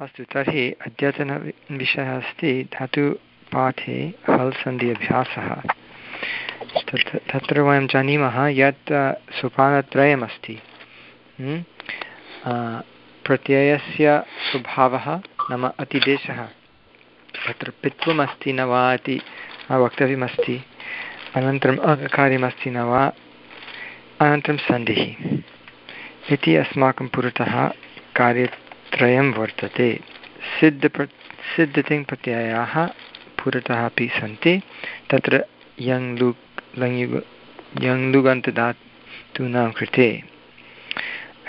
अस्तु, तर्हि अद्यतनविषयः अस्ति धातुपाठे हल् सन्धि अभ्यासः तत्, तत्र वयं जानीमः यत् सोपानत्रयमस्ति। प्रत्ययस्य स्वभावः नाम अतिदेशः। तत्र पित्वमस्ति न वा इति वक्तव्यमस्ति। अनन्तरम् अकार्यमस्ति न वा? अनन्तरं सन्धिः। इति अस्माकं पुरतः कार्यत्रयं वर्तते। सिद्धप्र सिद्धतिङ् प्रत्ययाः पुरतः अपि सन्ति। तत्र यङ् लुक्, लङ्युग, यङ् लुगन्तधातूनां कृते।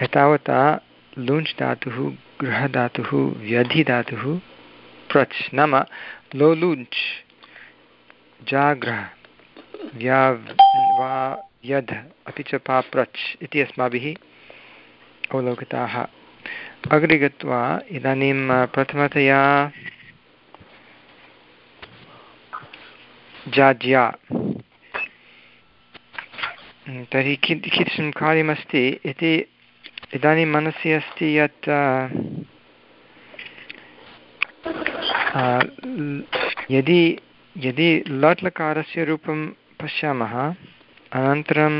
एतावता लुञ्च् धातुः, गृहधातुः, व्यधिधातुः, प्रच् नाम लोलुञ्च्, जाग्रह, व्या, वा, यद् अपि च पाप्रच् इति अस्माभिः अवलोकिताः। अग्रे गत्वा इदानीं प्रथमतया जाज्या। तर्हि कि कीदृशं कार्यमस्ति इति इदानीं मनसि अस्ति यत् यदि यदि लट् लकारस्य रूपं पश्यामः, अनन्तरं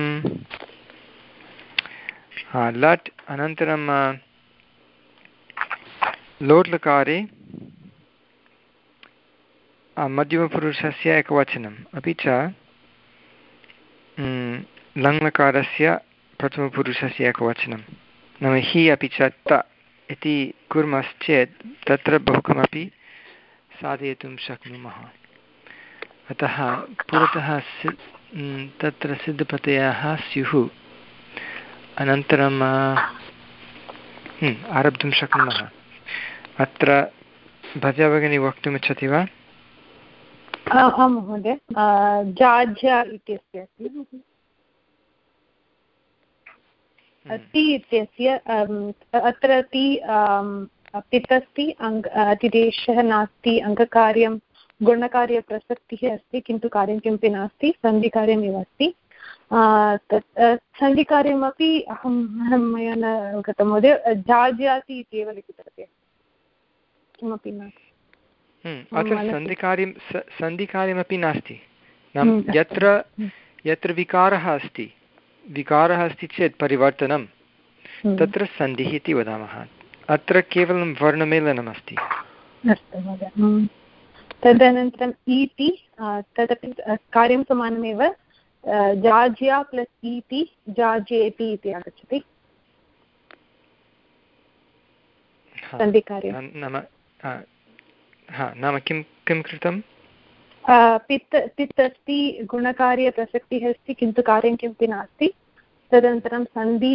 लट् अनन्तरं लोट् लकारे मध्यमपुरुषस्य एकवचनम्, अपि च लङ्लकारस्य प्रथमपुरुषस्य एकवचनं नाम हि अपि च त इति कुर्मश्चेत् तत्र बहु किमपि साधयितुं शक्नुमः। अतः पुरतः सि तत्र सिद्धप्रत्ययाः स्युः। अनन्तरं आरब्धुं शक्नुमः। अत्र भजा भगिनी वक्तुमिच्छति वा? आं महोदय जाज्य इत्यस्य अस्ति ति इत्यस्य अत्र ति पित् अस्ति अङ्ग अतिदेशः नास्ति अङ्गकार्यं गुणकार्यप्रसक्तिः अस्ति किन्तु कार्यं किमपि नास्ति सन्धिकार्यमेव अस्ति। तत् सन्धिकार्यमपि अहं मया न अवगतं महोदय जाज्याति इत्येव लिखितवती। किमपि नास्ति हम्म, अत्र सन्धिकार्यं सन्धिकार्यमपि नास्ति। हम्म। यत्र हम्म। यत्र विकारः अस्ति विकारः अस्ति चेत् परिवर्तनं तत्र सन्धिः इति वदामः। अत्र केवलं वर्णमेलनमस्ति तदनन्तरम् इति तदपि कार्यं समानमेव जाज्या प्लस् इति जाजेति इति आगच्छति। सन्धिकार्यं नाम हा नाम किं किं कृतं पित् पित् अस्ति गुणकार्यप्रसक्तिः अस्ति किन्तु कार्यं किमपि नास्ति। तदनन्तरं सन्धि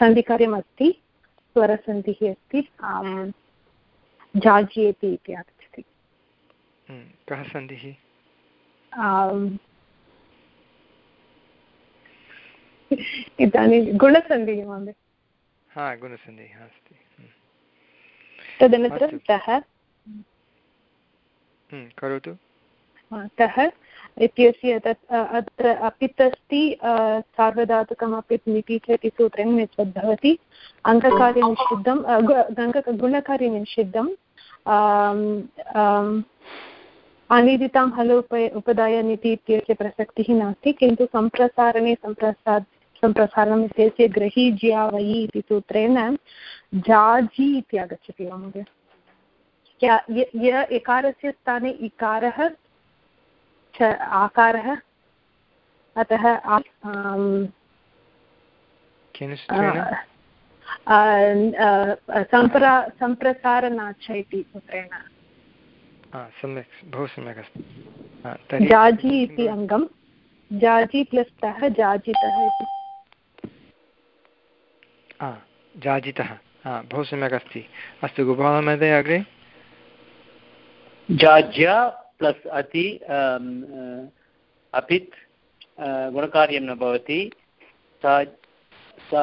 सन्धिकार्यम् अस्ति स्वरसन्धिः अस्ति जाज्येति इति आगच्छति। हम्म, कः सन्धिः? इदानीं गुणसन्धिः महोदय। हा गुणसन्धिः अस्ति। तदनन्तरं तः हम्म, करोतु। तः इत्यस्य तत् अत्र अपित् अस्ति सार्वधातुकम् अपित् मिति च इति सूत्रेण अङ्गकार्यनिषिद्धं गुणकार्यनिषिद्धं अनिदितां हलो उप उपदायनिति इत्यस्य प्रसक्तिः नास्ति किन्तु सम्प्रसारणे सम्प्रसा सम्प्रसारणम् इत्यस्य ग्रही ज्या वयि इति सूत्रेण जाजि इति आगच्छति वा महोदय? य एकारस्य स्थाने इकारः च आकारः अतः सम्प्रा सम्प्रसारनाच इति सूत्रेण? सम्यक् बहु सम्यक् अस्ति। जाजि इति अङ्गं। जाजि प्लस् तः जाजितः इति। जाजितः। बहु सम्यक् अस्ति। अस्तु गोपालमहोदय अग्रे? जाज्य प्लस् अति अपित् गुणकार्यं न भवति। सा सा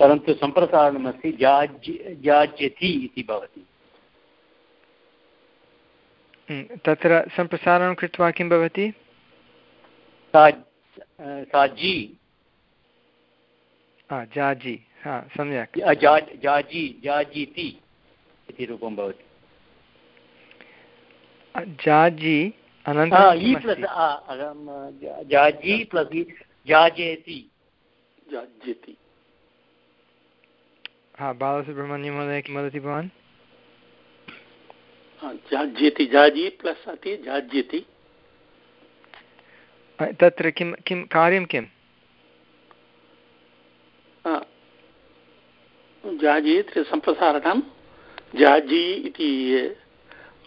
परन्तु सम्प्रसारणमस्ति जाज् जाज्यति इति भवति। तत्र सम्प्रसारणं कृत्वा किं भवति? साजि जाजि हा सम्यक्। जाजि जाजीति इति रूपं भवति। जाजि जाजि प्लस् जाजेति जाज्यति हा बालसुब्रह्मण्यमहोदय किं वदति भवान्? जाज्यति जाजि प्लस् अति जाज्यति तत्र किं किं कार्यं किम्? जाजि सम्प्रसारणं जाजि इति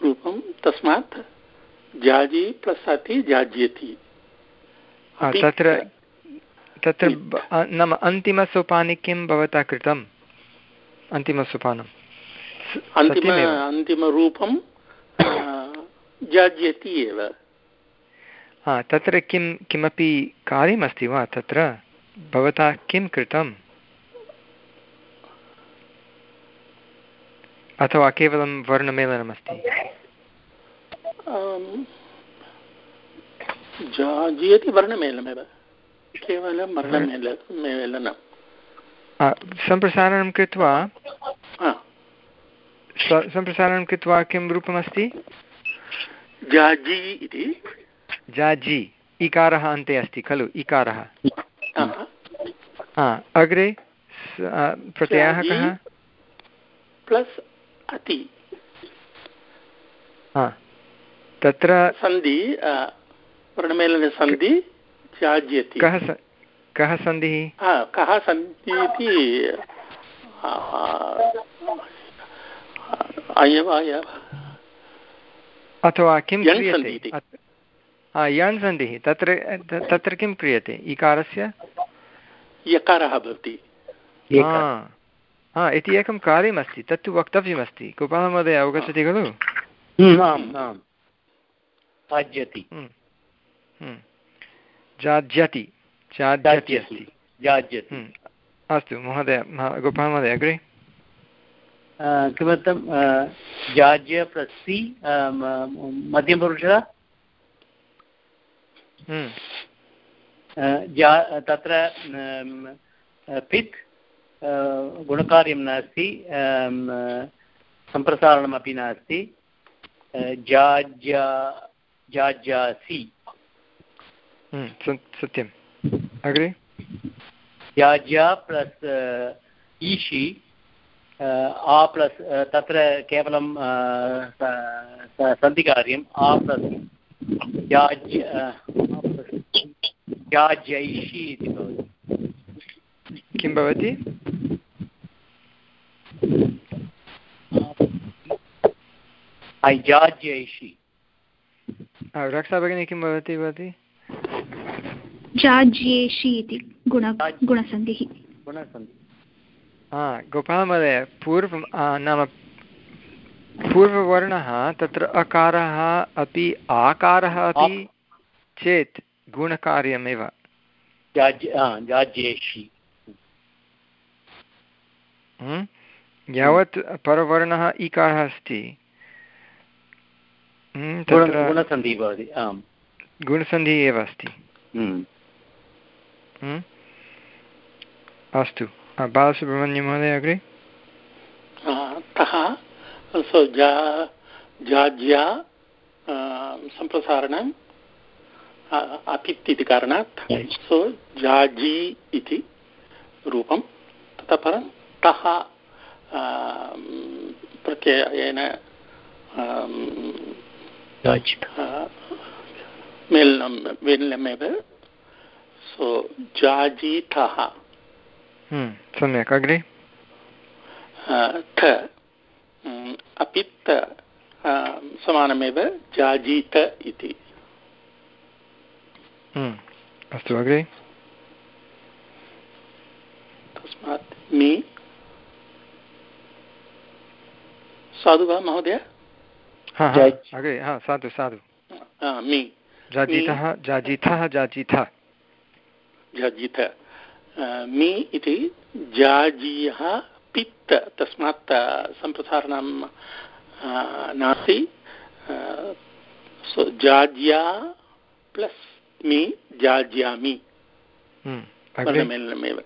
रूपं तस्मात् जाजि प्लस् अति जाज्यति। तत्र तत्र नाम अन्तिमसोपाने किं भवता कृतम्? अन्तिमसोपानम् अन्तिम अन्तिमरूपं जाज्यति एव। हा तत्र किं किमपि कार्यमस्ति वा तत्र? भवता किं कृतम्? अथवा केवलं वर्णमेलनमस्ति? जायति केवलं सम्प्रसारणं कृत्वा? सम्प्रसारणं कृत्वा किं रूपमस्ति? जाजि इति जाजि इकारः अन्ते अस्ति खलु इकारः। अग्रे प्रत्ययः कः? प्लस् अति। तत्र सन्धि वर्णमेलनसन्धि त्याज्यति। कः कः सन्धिः? कः सन्धि इति अथवा किं क्रियते? यण् सन्धिः। तत्र तत्र किं क्रियते? इकारस्य? यकारः भवति। हा। इति एकं कार्यमस्ति तत्तु वक्तव्यमस्ति। गोपालमहोदय अवगच्छति खलु? जाज्यति। जाज्यति जाज्यति अस्ति। जाज्यति। अस्तु महोदय गोपालमहोदय अग्रे। किमर्थं जाज्य प्रसि मध्यमपुरुषः? तत्र पित् गुणकार्यं नास्ति सम्प्रसारणमपि नास्ति जाज्या जाज्यासि सत्यम् अग्रे याज्या प्लस् ईशि आ प्लस् तत्र केवलं सन्धिकार्यम् आ प्लस् याज्यैषि इति भवति। किं भवति? ऐजाज्यैषि रक्षा भगिनी किं भवती जाज्येषि इति गुण गुणसन्धिः। हा गोपालमहोदय पूर्वं नाम पूर्ववर्णः तत्र अकारः अपि आकारः अपि चेत् गुणकार्यमेव। जाज्येषि। यावत् परवर्णः इकारः अस्ति। गुणसन्धिः भवति गुणसन्धिः एव अस्ति। अस्तु। बालसुब्रह्मण्यमहोदय अग्रे? सो जा जाज्या सम्प्रसारणम् अपित् इति कारणात् सो जाजी इति रूपं ततः परं तः प्रत्ययेन मेलनं मेलनमेव सो जाजीतः सम्यक् अग्रे थ अपित् समानमेव जाजीत इति। अस्तु अग्रे। तस्मात् मि साधु वा महोदय? अग्रे हा साधु साधु। मि जाजितः जाजितः जाजितः जाजित मि इति जाजीयः पित्त तस्मात् सम्प्रसारणं नास्ति। जाज्या प्लस् मी जाज्यामि। हम्म, वर्णमेलनमेव।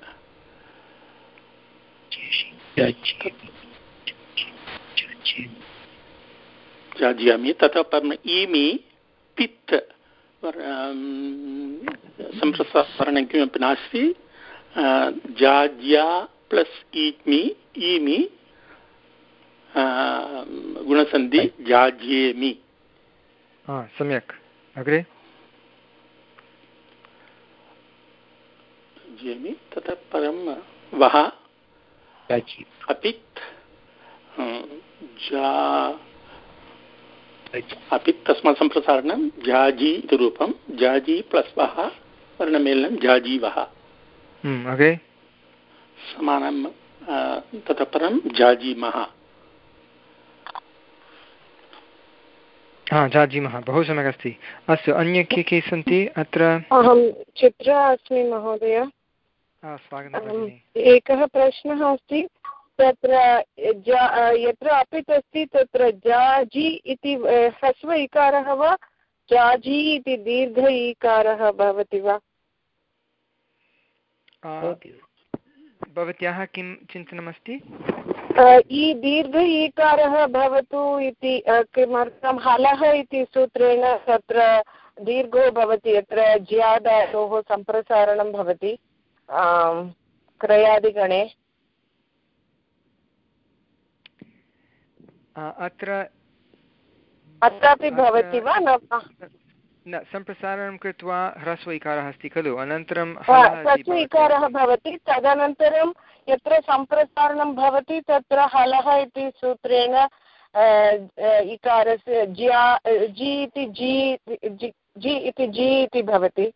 जाज्यामि ततः परम् ईमि पित् सम्प्रसारणं किमपि नास्ति। जाज्या प्लस् ईमि ईमि गुणसन्धि जाज्येमि सम्यक् अग्रे जाज्येमि ततः परं वः अपित् जा अपि तस्मात् सम्प्रसारणं जाजी इति रूपं जाजी प्लस् वः वर्णमेलनं जाजीवः अग्रे समानं ततः परं जाजीमः हा जाजीमः बहु सम्यक् अस्ति। अस्तु अन्ये के के सन्ति? अत्र अहं चित्रा अस्मि महोदय। एकः प्रश्नः अस्ति। तत्र यत्र अपित् अस्ति तत्र जाजि इति ह्रस्व इकारः वा? जाजि इति दीर्घ इकारः भवति वा? भवत्याः किं चिन्तनमस्ति? इ दीर्घ ईकारः भवतु इति किमर्थं हलः इति सूत्रेण तत्र दीर्घो भवति यत्र ज्यादायोः सम्प्रसारणं भवति क्रयादिगणे। अत्र अत्रापि भवति वा न? सम्प्रसारणं कृत्वा ह्रस्व इकारः अस्ति खलु। अनन्तरं ह्रस्व इकारः भवति तदनन्तरं यत्र सम्प्रसारणं भवति तत्र हलः इति सूत्रेण इकारस्य ज्या जि इति जि जि इति जि इति भवति।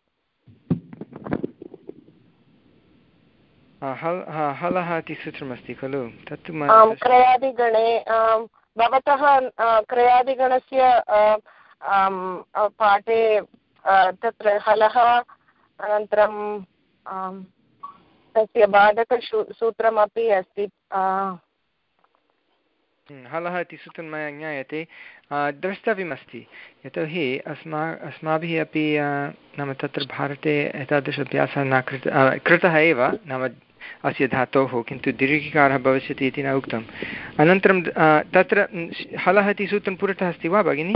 हलः इति सूत्रमस्ति खलु। तत् क्रयादिगणे भवतः क्रयादिगणस्य पाठे तत्र हलः अनन्तरं तस्य बाधकशू सूत्रमपि अस्ति हलः इति सूत्रं मया ज्ञायते। द्रष्टव्यमस्ति। यतोहि अस्मा, अस्माभिः अपि नाम तत्र भारते एतादृश अभ्यासः न कृत कृतः एव, नाम अस्य धातोः, किन्तु दीर्घिकारः भविष्यति इति न उक्तम्। अनन्तरं तत्र, हलः इति सूत्रं पुरतः अस्ति वा, भगिनि?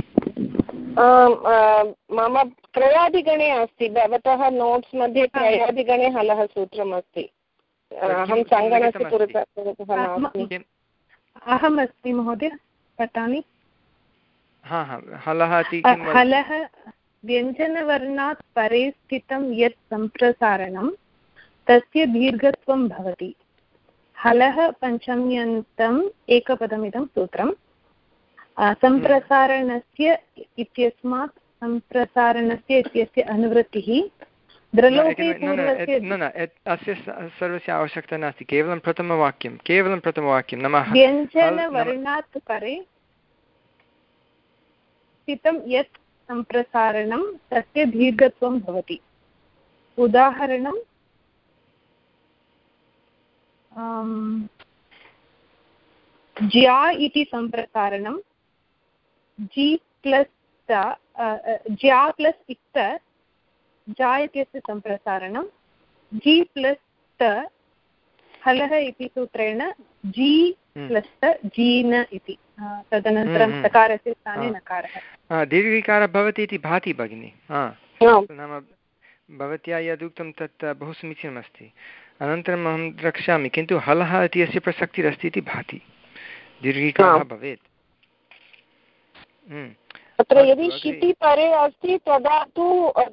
मम क्रयादिगणे अस्ति भवतः नोट्स् मध्ये क्रयादिगणे हलः सूत्रम् अस्ति अहं सङ्गणकस्य पुरतः नास्मि अहम् अस्ति महोदय पठामि। हलः हलः व्यञ्जनवर्णात् परे स्थितं यत् सम्प्रसारणं तस्य दीर्घत्वं भवति। हलः पञ्चम्यन्तम् एकपदमिदं सूत्रं सम्प्रसारणस्य इत्यस्मात् सम्प्रसारणस्य इत्यस्य अनुवृत्तिः अस्य सर्वस्य आवश्यकता नास्ति केवलं प्रथमवाक्यं केवलं प्रथमवाक्यं नाम। व्यञ्जनवर्णात् परे स्थितं यत् सम्प्रसारणं तस्य दीर्घत्वं भवति। उदाहरणं ज्या इति सम्प्रसारणं जि प्लस् ज्या प्लस् इक्त जा इत्यस्य सम्प्रसारणं जि प्लस् त हलः इति सूत्रेण जि प्लस् त जीन इति तदनन्तरं सकारस्य स्थाने नकारः दीर्घिकारः भवति इति भाति भगिनि नाम भवत्या यदुक्तं तत् बहु समीचीनमस्ति अनन्तरम् अहं रक्षामि किन्तु हलः इति अस्य प्रसक्तिरस्ति इति भाति। दीर्घिकारः भवेत्। तत्र यदि शिति परे अस्ति तदा तु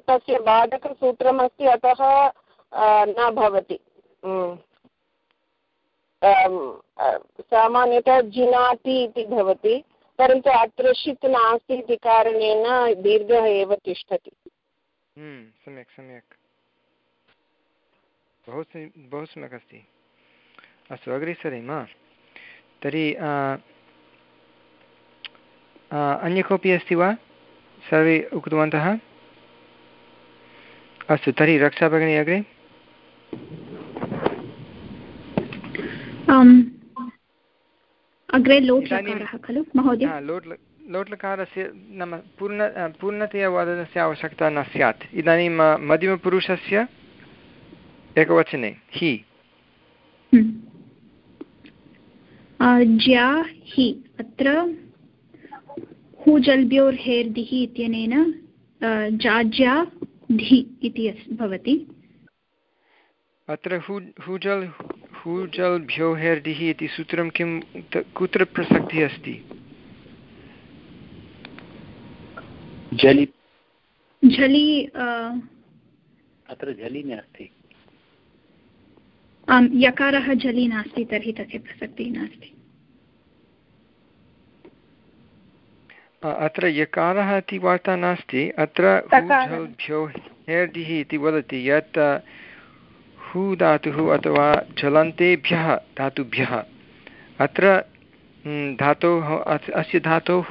तस्य बाधकसूत्रमस्ति अतः न भवति। सामान्यतः जिनाति इति भवति परन्तु अत्र षित् नास्ति इति कारणेन दीर्घः एव तिष्ठति। सम्यक् सम्यक्। बहु बहु सम्यक् अस्ति। अस्तु अग्रे सरेम। तर्हि अन्य कोऽपि अस्ति वा? सर्वे उक्तवन्तः? अस्तु तर्हि रक्षा भगिनी अग्रे। अग्रे लोट् खलु महोदय? लोट् लोट्लकारस्य नाम पूर्ण पूर्णतया वदनस्य आवश्यकता न स्यात्। इदानीं मध्यमपुरुषस्य एकवचने हि। ज्या हि। अत्र हूजल्भ्योर्हेर्दिः इत्यनेन जाज्या धि इति भवति। अत्र हू हूजल् हूजल्भ्यो हेर्दिः इति सूत्रं किं कुत्र प्रसक्तिः अस्ति? झलि झलि अत्र झलि नास्ति। आम् यकारः झलि नास्ति तर्हि तस्य प्रसक्तिः नास्ति। अत्र यकारः इति वार्ता नास्ति अत्र हेर्दिः इति वदति यत् हू धातुः अथवा चलन्तेभ्यः धातुभ्यः। अत्र धातोः अस्य धातोः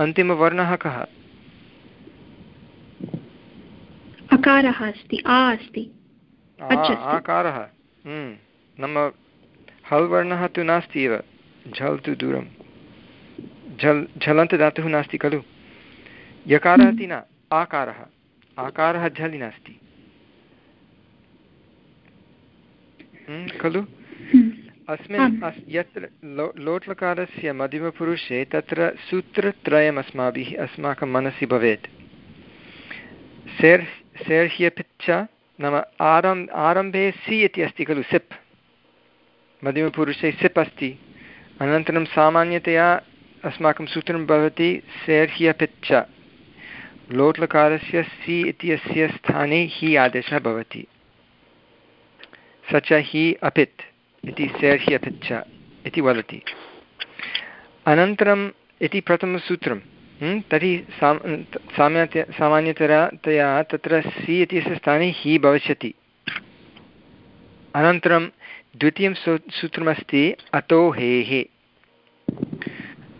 अन्तिमवर्णः कः? अकारः अस्ति आ अस्ति आकारः नाम हल् वर्णः तु नास्ति एव झल् तु दूरं झल् झलन्तदातुः नास्ति खलु? यकारः इति न आकारः। आकारः झलि नास्ति। खलु? अस्मिन् यत्र लो लोट्लकारस्य मध्यमपुरुषे तत्र सूत्रत्रयम् अस्माभिः अस्माकं मनसि भवेत्। सेर् सेर्ह्यपिच्च नाम आरम् आरम्भे सि इति अस्ति खलु सिप्। मध्यमपुरुषे सिप् अस्ति। अनन्तरं सामान्यतया अस्माकं सूत्रं भवति सेर्ह्यपिच्च लोट्लकारस्य सि इत्यस्य स्थाने हि आदेशः भवति। स च हि अपित् इति सेर्हि अपित् च इति वदति। अनन्तरम् इति प्रथमसूत्रं। तर्हि सामान्य सामान्यतया तत्र सि इत्यस्य स्थाने हि भविष्यति। अनन्तरं द्वितीयं सू, सूत्रमस्ति अतो हेः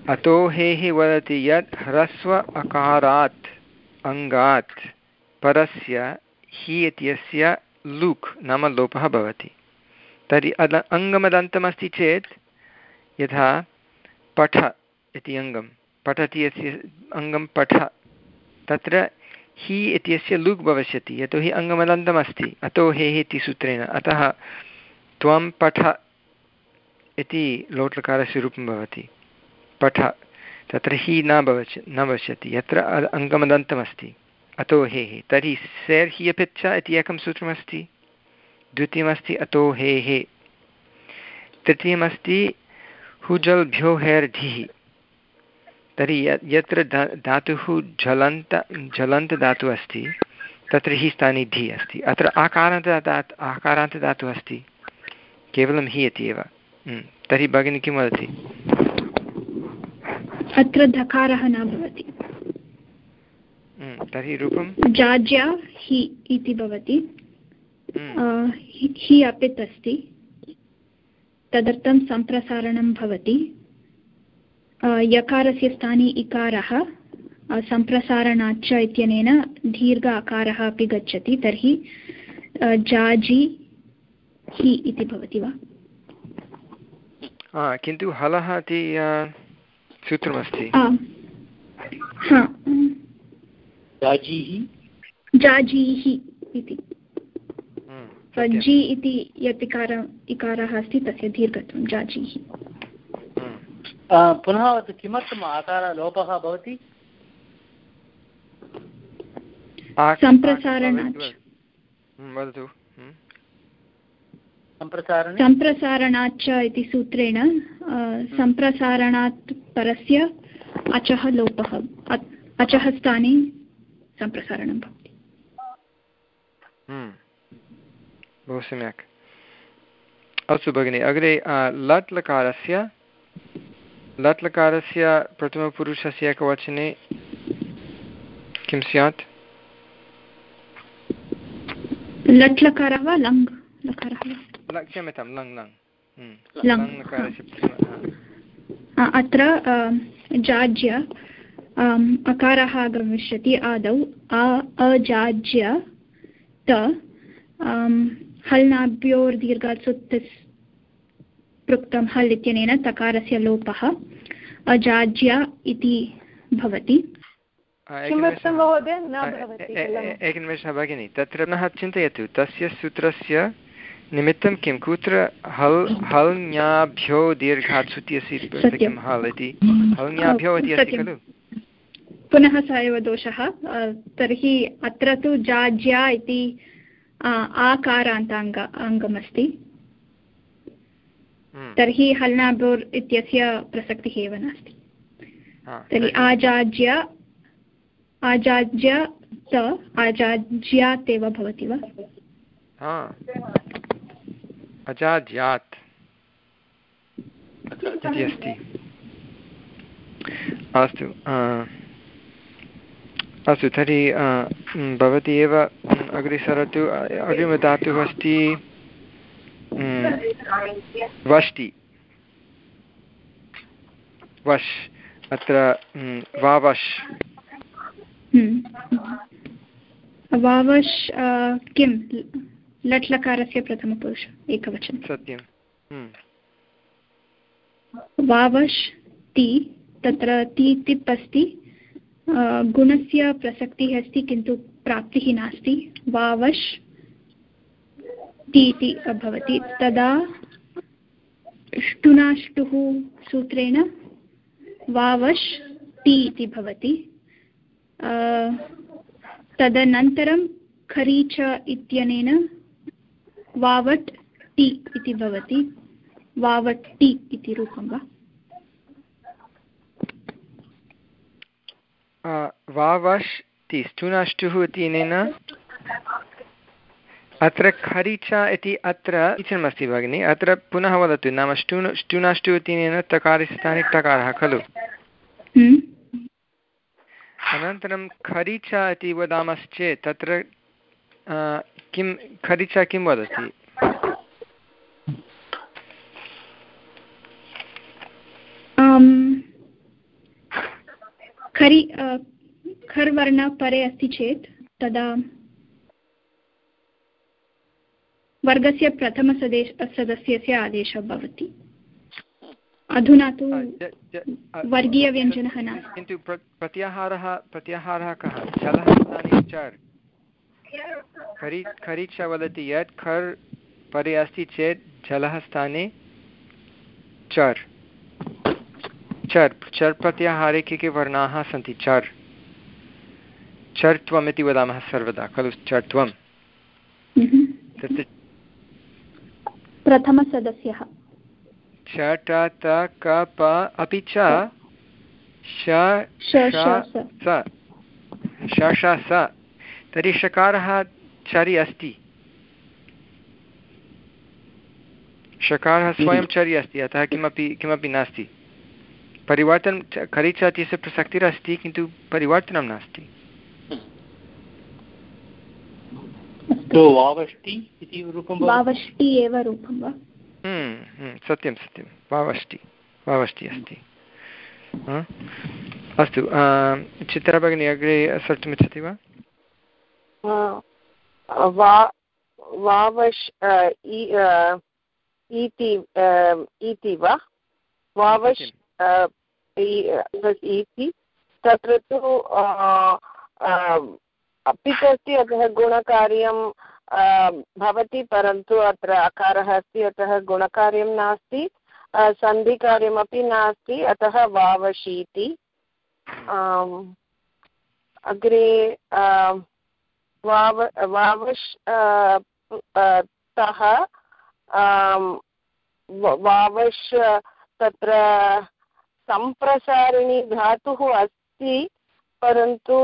अतो हेः वदति यत् ह्रस्व अकारात् अङ्गात् परस्य हि इत्यस्य लुक् नाम लोपः भवति। तर्हि अद अङ्गमदन्तमस्ति चेत् यथा पठ इति अङ्गं पठति यस्य अङ्गं पठ। तत्र हि इत्यस्य लुक् भविष्यति यतोहि अङ्गमदन्तमस्ति अतो हेः इति सूत्रेण। अतः त्वं पठ इति लोट्लकारस्य रूपं भवति। पठ, तत्र हि न भवति न भविष्यति यत्र अङ्गमदन्तमस्ति, अतो हेः तर्हि सेर् हि अपिच्छ इति एकं सूत्रमस्ति। द्वितीयमस्ति, अतो हेः तृतीयमस्ति हुजल्भ्यो हेर्धिः तर्हि यत्र धातुः झलन्त झलन्तधातुः अस्ति, तत्र हि स्थाने धि अस्ति। अत्र आकारान्त आकारान्तदातुः अस्ति। केवलं हि इति एव। तर्हि भगिनी किं वदति? अत्र धकारः न भवति। हम्म, तर्हि रूपं जाज्या हि इति भवति। हम्म। हि अपित् अस्ति। तदर्थं सम्प्रसारणं भवति। यकारस्य स्थाने इकारः सम्प्रसारणाच्च इत्यनेन दीर्घ आकारः अपि गच्छति तर्हि जाजि हि इति भवति वा? किन्तु हलः इति सूत्रमस्ति। जाजीः जाजीः इति। हम्म, इति यत् इकार इकारः अस्ति तस्य दीर्घत्वं जाजीः हम्म। पुनः किमर्थम् आकारलोपः भवति? सम्प्रसारणात्। हम्म, वदतु। सम्प्रसारणाच्च इति सूत्रेण सम्प्रसारणात् परस्य अचः लोपः। अचः स्थाने सम्प्रसारणं भवति। हम्म। बहु सम्यक् अस्तु भगिनि अग्रे लट् लकारस्य लट् लकारस्य प्रथमपुरुषस्य एकवचने किं स्यात्? लट् लकारः वा लङ् लकारः क्षम्यतां लङ् लङ्। हम्म। अत्र जाज्य अकारः आगमिष्यति आदौ अ अजाज्य त हल्नाभ्योर्दीर्घात् सुत्तिस् पृक्तं हल् इत्यनेन तकारस्य लोपः अजाज्य इति भवति। एकनिमेषः भगिनि तत्र पुनः चिन्तयतु तस्य सूत्रस्य निमित्तं किं? कुत्र हल् हल् ञाभ्यो दीर्घात् सुत्यसि किं हल् इति? हल् ञाभ्यो इति अस्ति खलु? पुनः स एव दोषः। तर्हि अत्र तु जाज्या इति आकारान्ताङ्ग अङ्गमस्ति। हम्म। तर्हि हल्नाबोर् इत्यस्य प्रसक्तिः एव नास्ति। तर्हि आजाज्य आजाज्य स आजाज्यात् एव भवति वा? अजाज्यात् इति अस्ति। अस्तु अस्तु तर्हि भवती एव अग्रे सरतु अग्रिमधातुः अस्ति वष्टि। वश् अत्र वावश्। वावश् किं लट्लकारस्य प्रथमपुरुष एकवचनं। सत्यं वावश् ति तत्र ति तिप् अस्ति गुणस्य प्रसक्तिः अस्ति किन्तु प्राप्तिः नास्ति। वावश् ति इति भवति तदा ष्टुनाष्टुः सूत्रेण वावश् ति इति भवति। तदनन्तरं खरीच इत्यनेन वावट् टि इति भवति। वावट् टि इति रूपं वा? वावश् ति स्टुनाष्टुः इत्यनेन अत्र खरीच इति अत्र समीचीनमस्ति भगिनि। अत्र पुनः वदतु नाम स्टु स्टुनाष्टु इत्यनेन तकारस्थाने टकारः खलु? हम्म। अनन्तरं खरीच इति वदामश्चेत् तत्र किं खरीचा किं वदति? खरि खर् वर्ण परे अस्ति चेत् तदा वर्गस्य प्रथमसदेश सदस्यस्य आदेशः भवति। अधुना तु वर्गीयव्यञ्जनः नास्ति। किन्तु प्रत्याहारः प्रत्याहारः कः? जलः चर्। खरी खरीच वदति यत् खर् परे अस्ति चेत् जलः स्थाने चर्। चर् चर् प्रत्याहारे के के वर्णाः सन्ति? चर्। चर्त्वम् इति वदामः सर्वदा खलु चर्त्वं तत् प्रथमसदस्यः। च त क प अपि च श स। तर्हि षकारः चरि अस्ति। षकारः स्वयं चरि अस्ति अतः किमपि किमपि नास्ति। परिवर्तनं खरीच इत्यस्य प्रसक्तिरस्ति किन्तु परिवर्तनं नास्ति। वावष्टि एव रूपं वा? हम्म, हम्म, सत्यं सत्यं। वावष्टि वावष्टि अस्ति। अस्तु चित्रभगिनी अग्रे सर्तुमिच्छति वा? वावश् इति इति वा? वावश् इति तत्र तु अपि अस्ति अतः गुणकार्यं भवति परन्तु अत्र अकारः अस्ति अतः गुणकार्यं नास्ति सन्धिकार्यमपि नास्ति अतः वावशीति अग्रे वाव, वावश् तः वावश्, तत्र सम्प्रसारिणी धातुः अस्ति, परन्तु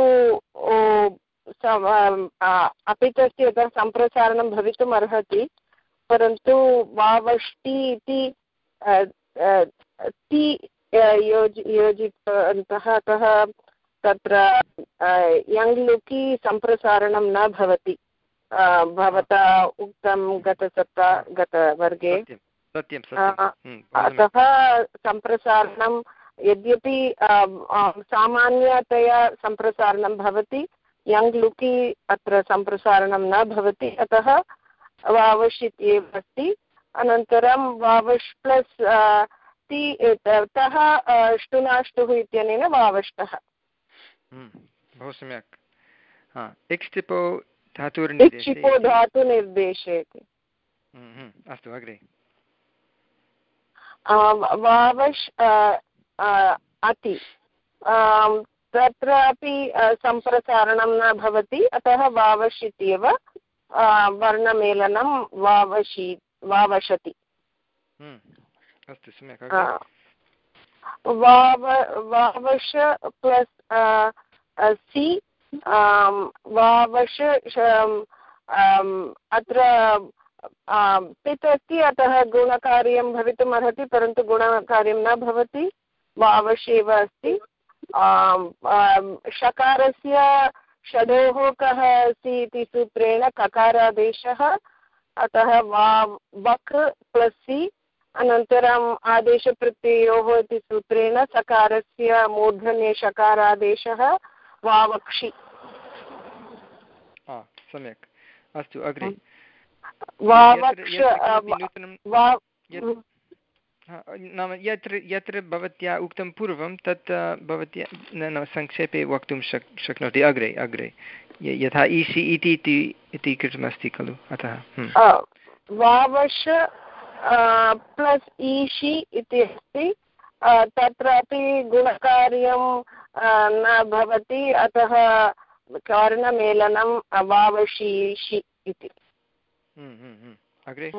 अपि तस्य यदा सम्प्रसारणं भवितुम् अर्हति, परन्तु वावष्टि इति ति योजि, योजितवन्तः अतः तत्र यङ्लुकि सम्प्रसारणं न भवति भवता उक्तं गतसप्ता गतवर्गे। अतः सम्प्रसारणं यद्यपि सामान्यतया सम्प्रसारणं भवति यङ् लुकि अत्र सम्प्रसारणं न भवति अतः वावश् इत्येव अस्ति। अनन्तरं वावश् प्लस् ति तः ष्टुनाष्टुः इत्यनेन वावष्टः। बहु सम्यक् हा इक्ष्टिपो धातुर्निर्देशे धातुनिर्देशे अस्तु अग्रे वावश् अति तत्रापि सम्प्रसारणं न भवति अतः वावश् इत्येव वर्णमेलनं वावशि वावशति अस्तु सम्यक् वावश प्लस् सि वावश अत्र पित् अस्ति, अतः गुणकार्यं भवितुमर्हति परन्तु गुणकार्यं न भवति, वावश् एव अस्ति। शकारस्य षडोः कः अस्ति इति सूत्रेण ककारादेशः, अतः वा वक् प्लस् सि अनन्तरम् आदेशप्रत्ययोः इति सूत्रेण सकारस्य मूर्धन्ये शकारादेशः वावक्षि। सम्यक्। अस्तु अग्रे। नाम यत्र यत्र भवत्या उक्तं पूर्वं तत् भवत्या न संक्षेपे वक्तुं शक् शक्नोति। अग्रे अग्रे। यथा ईसि इति इति कृतमस्ति खलु अतः। वावश प्लस् ईशि इति अस्ति। तत्रापि गुणकार्यं न भवति अतः कारणमेलनं वावशीषि इति। हम्म, हम्म, हम्म। अग्रे?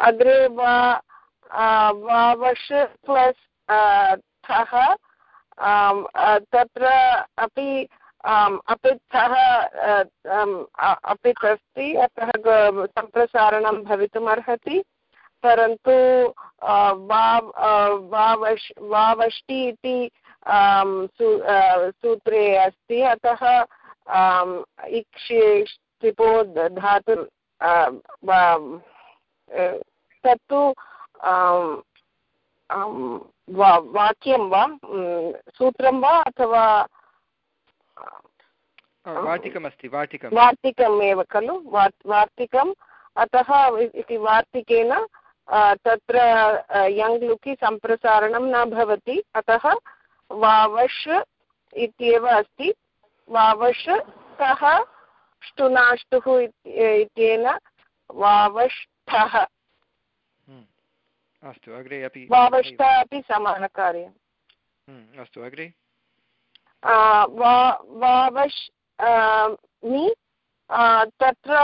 अग्रे वा वावश प्लस् थः तत्र अपि अपित्थः अपित् अस्ति अतः सम्प्रसारणं भवितुमर्हति। परन्तु वावष्टि इति सूत्रे अस्ति। अतः इक्षिपो धातु तत्तु वाक्यं वा सूत्रं वा अथवा वार्तिकमस्ति वार्तिकं वार्तिकम्। एव खलु वार्तिकम्। अतः इति वार्तिकेन तत्र यङ् लुकि सम्प्रसारणं न भवति। अतः वावश् इत्येव अस्ति। वावश् कः ष्टुनाष्टुः इत्येन वावष्ठः। हम्म, अस्तु अग्रे अपि वावष्ठ अपि समानकार्यम्। हम्म, अस्तु अग्रे। वावश् मि तत्र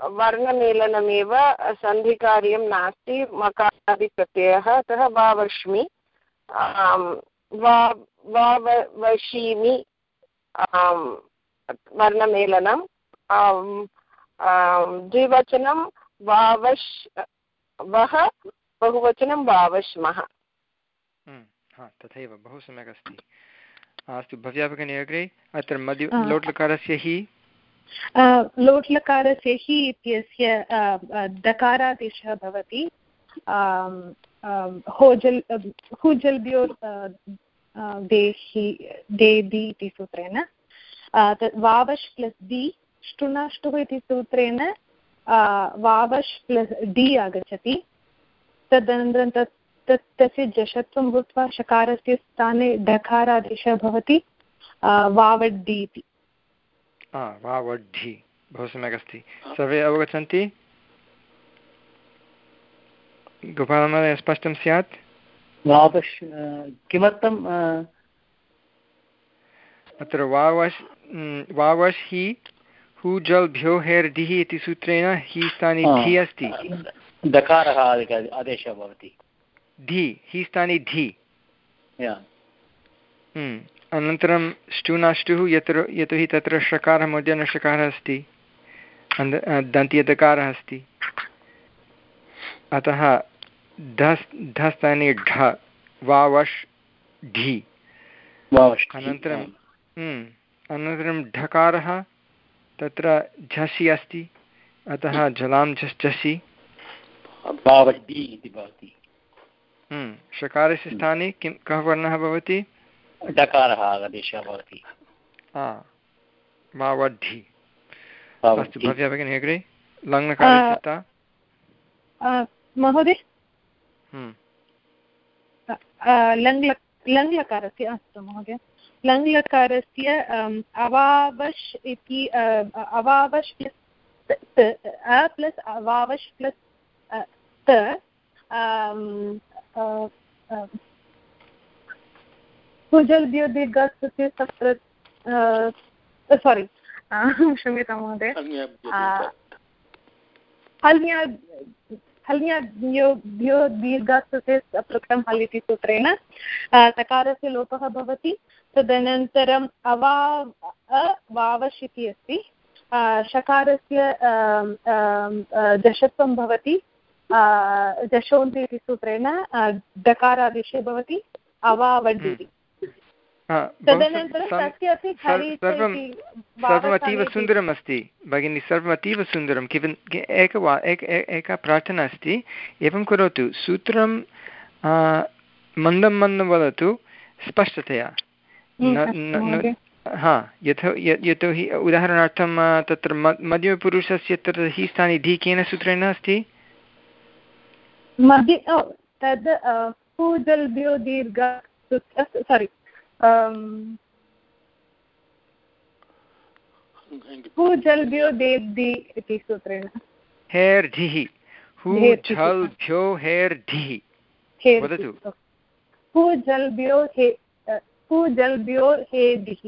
वर्णमेलनमेव सन्धिकार्यं नास्ति मकारादिप्रत्ययः अतः वावश्मि वावशीमि वर्णमेलनं द्विवचनं वावश् वः बहुवचनं वावश्मः। हम्म, तथैव बहु सम्यक् अस्ति। अस्तु भव्या भगिनी अग्रे अत्र मधु लोट्लकारस्य हि लोट्लकारस्य हि इत्यस्य दकारादेशः भवति. होजल्, हुजल्ब्यो देहि, देबि इति सूत्रेण. तत् वावश् प्लस् दि ष्टुनाष्टुः इति सूत्रेण वावश् प्लस् डि आगच्छति. तदनन्तरं तत् तत्, तस्य जषत्वं भूत्वा शकारस्य स्थाने डकारादेशः भवति. वावड्डि इति. वावड्ढि बहु सम्यक् अस्ति सर्वे अवगच्छन्ति? गोपालमहोदय स्पष्टं स्यात्? किमर्थं अत्र वावश् वावश् हि हुजल्भ्यो हेर्धिः इति सूत्रेण हि स्थाने धि अस्ति। दकारः आदेशः भवति। धि हि स्थाने धि। अनन्तरं ष्टुनाष्टुः यत्र यतोहि तत्र षकारः मध्यनषकारः अस्ति। दन्त्यदकारः अस्ति। अतः धस् धस्थाने ढ वावश् ढि। अनन्तरं हम्म, अनन्तरं ढकारः तत्र झसि अस्ति। अतः जलां झस् झसि हम्म, षकारस्य स्थाने किं कः वर्णः भवति? डकारः आदेशः भवति वावद्धि अस्तु भव्या भगिनी अग्रे लङ्लकारस्य महोदय? लङ् लङ्लकारस्य अस्तु महोदय। लङ्लकारस्य अवावश् इति अवावश् प्लस् अ प्लस् अवावश् प्लस् त कुजल्भ्यो दीर्घस्य तत्र सोरि क्षम्यतां महोदय. हल्न्या हल्न्याभ्यो दीर्घस्य प्रकृतं हल् इति सूत्रेण तकारस्य लोपः भवति तदनन्तरम् अवा अवावश् इति अस्ति शकारस्य दशत्वं भवति दशोन्ति इति सूत्रेण डकारादेशे भवति अवावड् इति। सर्वमतीव सुन्दरम् अस्ति भगिनि सर्वमतीव सुन्दरं किं एकवा एक एका प्रार्थना अस्ति एवं करोतु सूत्रं मन्दं मन्दं वदतु स्पष्टतया। हा यतो यतोहि उदाहरणार्थं तत्र मध्यमपुरुषस्य तत्र हि स्थाने धि केन सूत्रेण अस्ति तद् पूजल्भ्यो दीर्घ सारि पूजल्भ्यो देब्दि इति सूत्रेण हेर्धिः हु झल् हेर्धिः वदतु पूजल्भ्यो हे पूजल्भ्यो हेदिः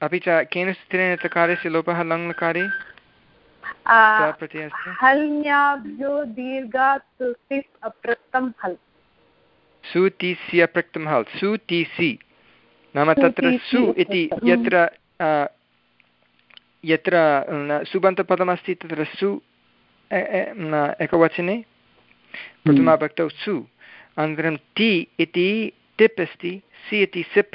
अपि च केन सूत्रेण तकारस्य लोपः लङ्लकारे हल्याभ्यो दीर्घात् अप्रक्तं हल् सुतिस्य प्रक्तं हल्। सुतिसि। नाम तत्र सु इति यत्र यत्र सुबन्तपदमस्ति तत्र सु एकवचने प्रथमाभक्तौ सु। अनन्तरं टि इति टिप् अस्ति सि इति सिप्।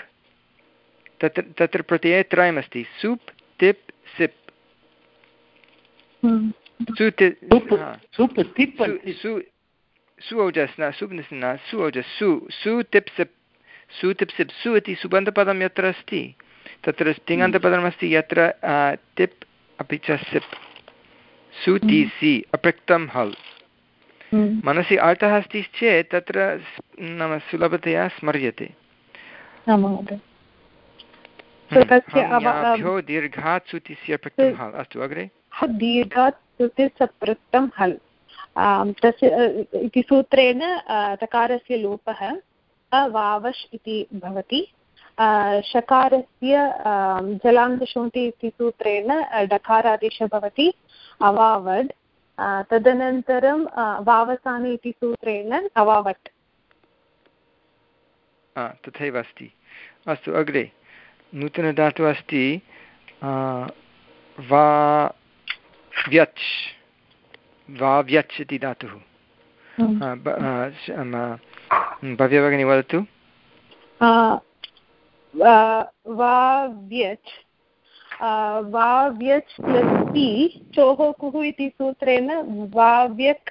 तत्र तत्र प्रत्यये त्रयमस्ति सुप् टिप् सिप्। सु ओजस् न सुब्निस् न सु ओजस् सु इति सुबन्तपदं यत्र अस्ति तत्र तिङन्तपदमस्ति यत्र टिप् अपि च सिप् सु ति सि अपृक्तं हल् मनसि अर्थः अस्ति चेत् तत्र नाम सुलभतया स्मर्यते दीर्घात् सुतिस्य पृक्तं हल् अस्तु अग्रे दीर्घात् सुतिसपृक्तं हल् तस्य इति सूत्रेण तकारस्य लोपः अवावश् इति भवति। शकारस्य जलान्तशोन्ति इति सूत्रेण डकारादेशः भवति अवावड् तदनन्तरं वावसानि इति सूत्रेण अवावट् तथैव अस्ति। अस्तु, अग्रे। नूतनधातुः अस्ति वा, व्यच्। वा व्यच् इति धातुः भव्यभगिनी वदतु वाव्यच् वाव्यच् प्लस् ति चोः कुः इति सूत्रेण वाव्यक्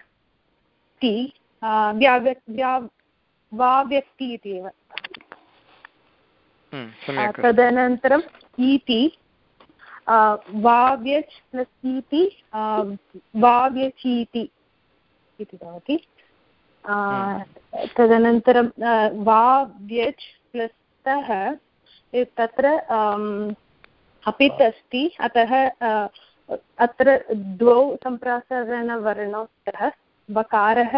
ति वाव्यक्ति इति एव तदनन्तरम् इति वाव्यच् प्लस् इति वाव्यचीति इति भवति। तदनन्तरं वाव्यच् प्लस् तः तत्र अपित् अस्ति अतः अत्र द्वौ सम्प्रसारणवर्णौ स्तः वकारः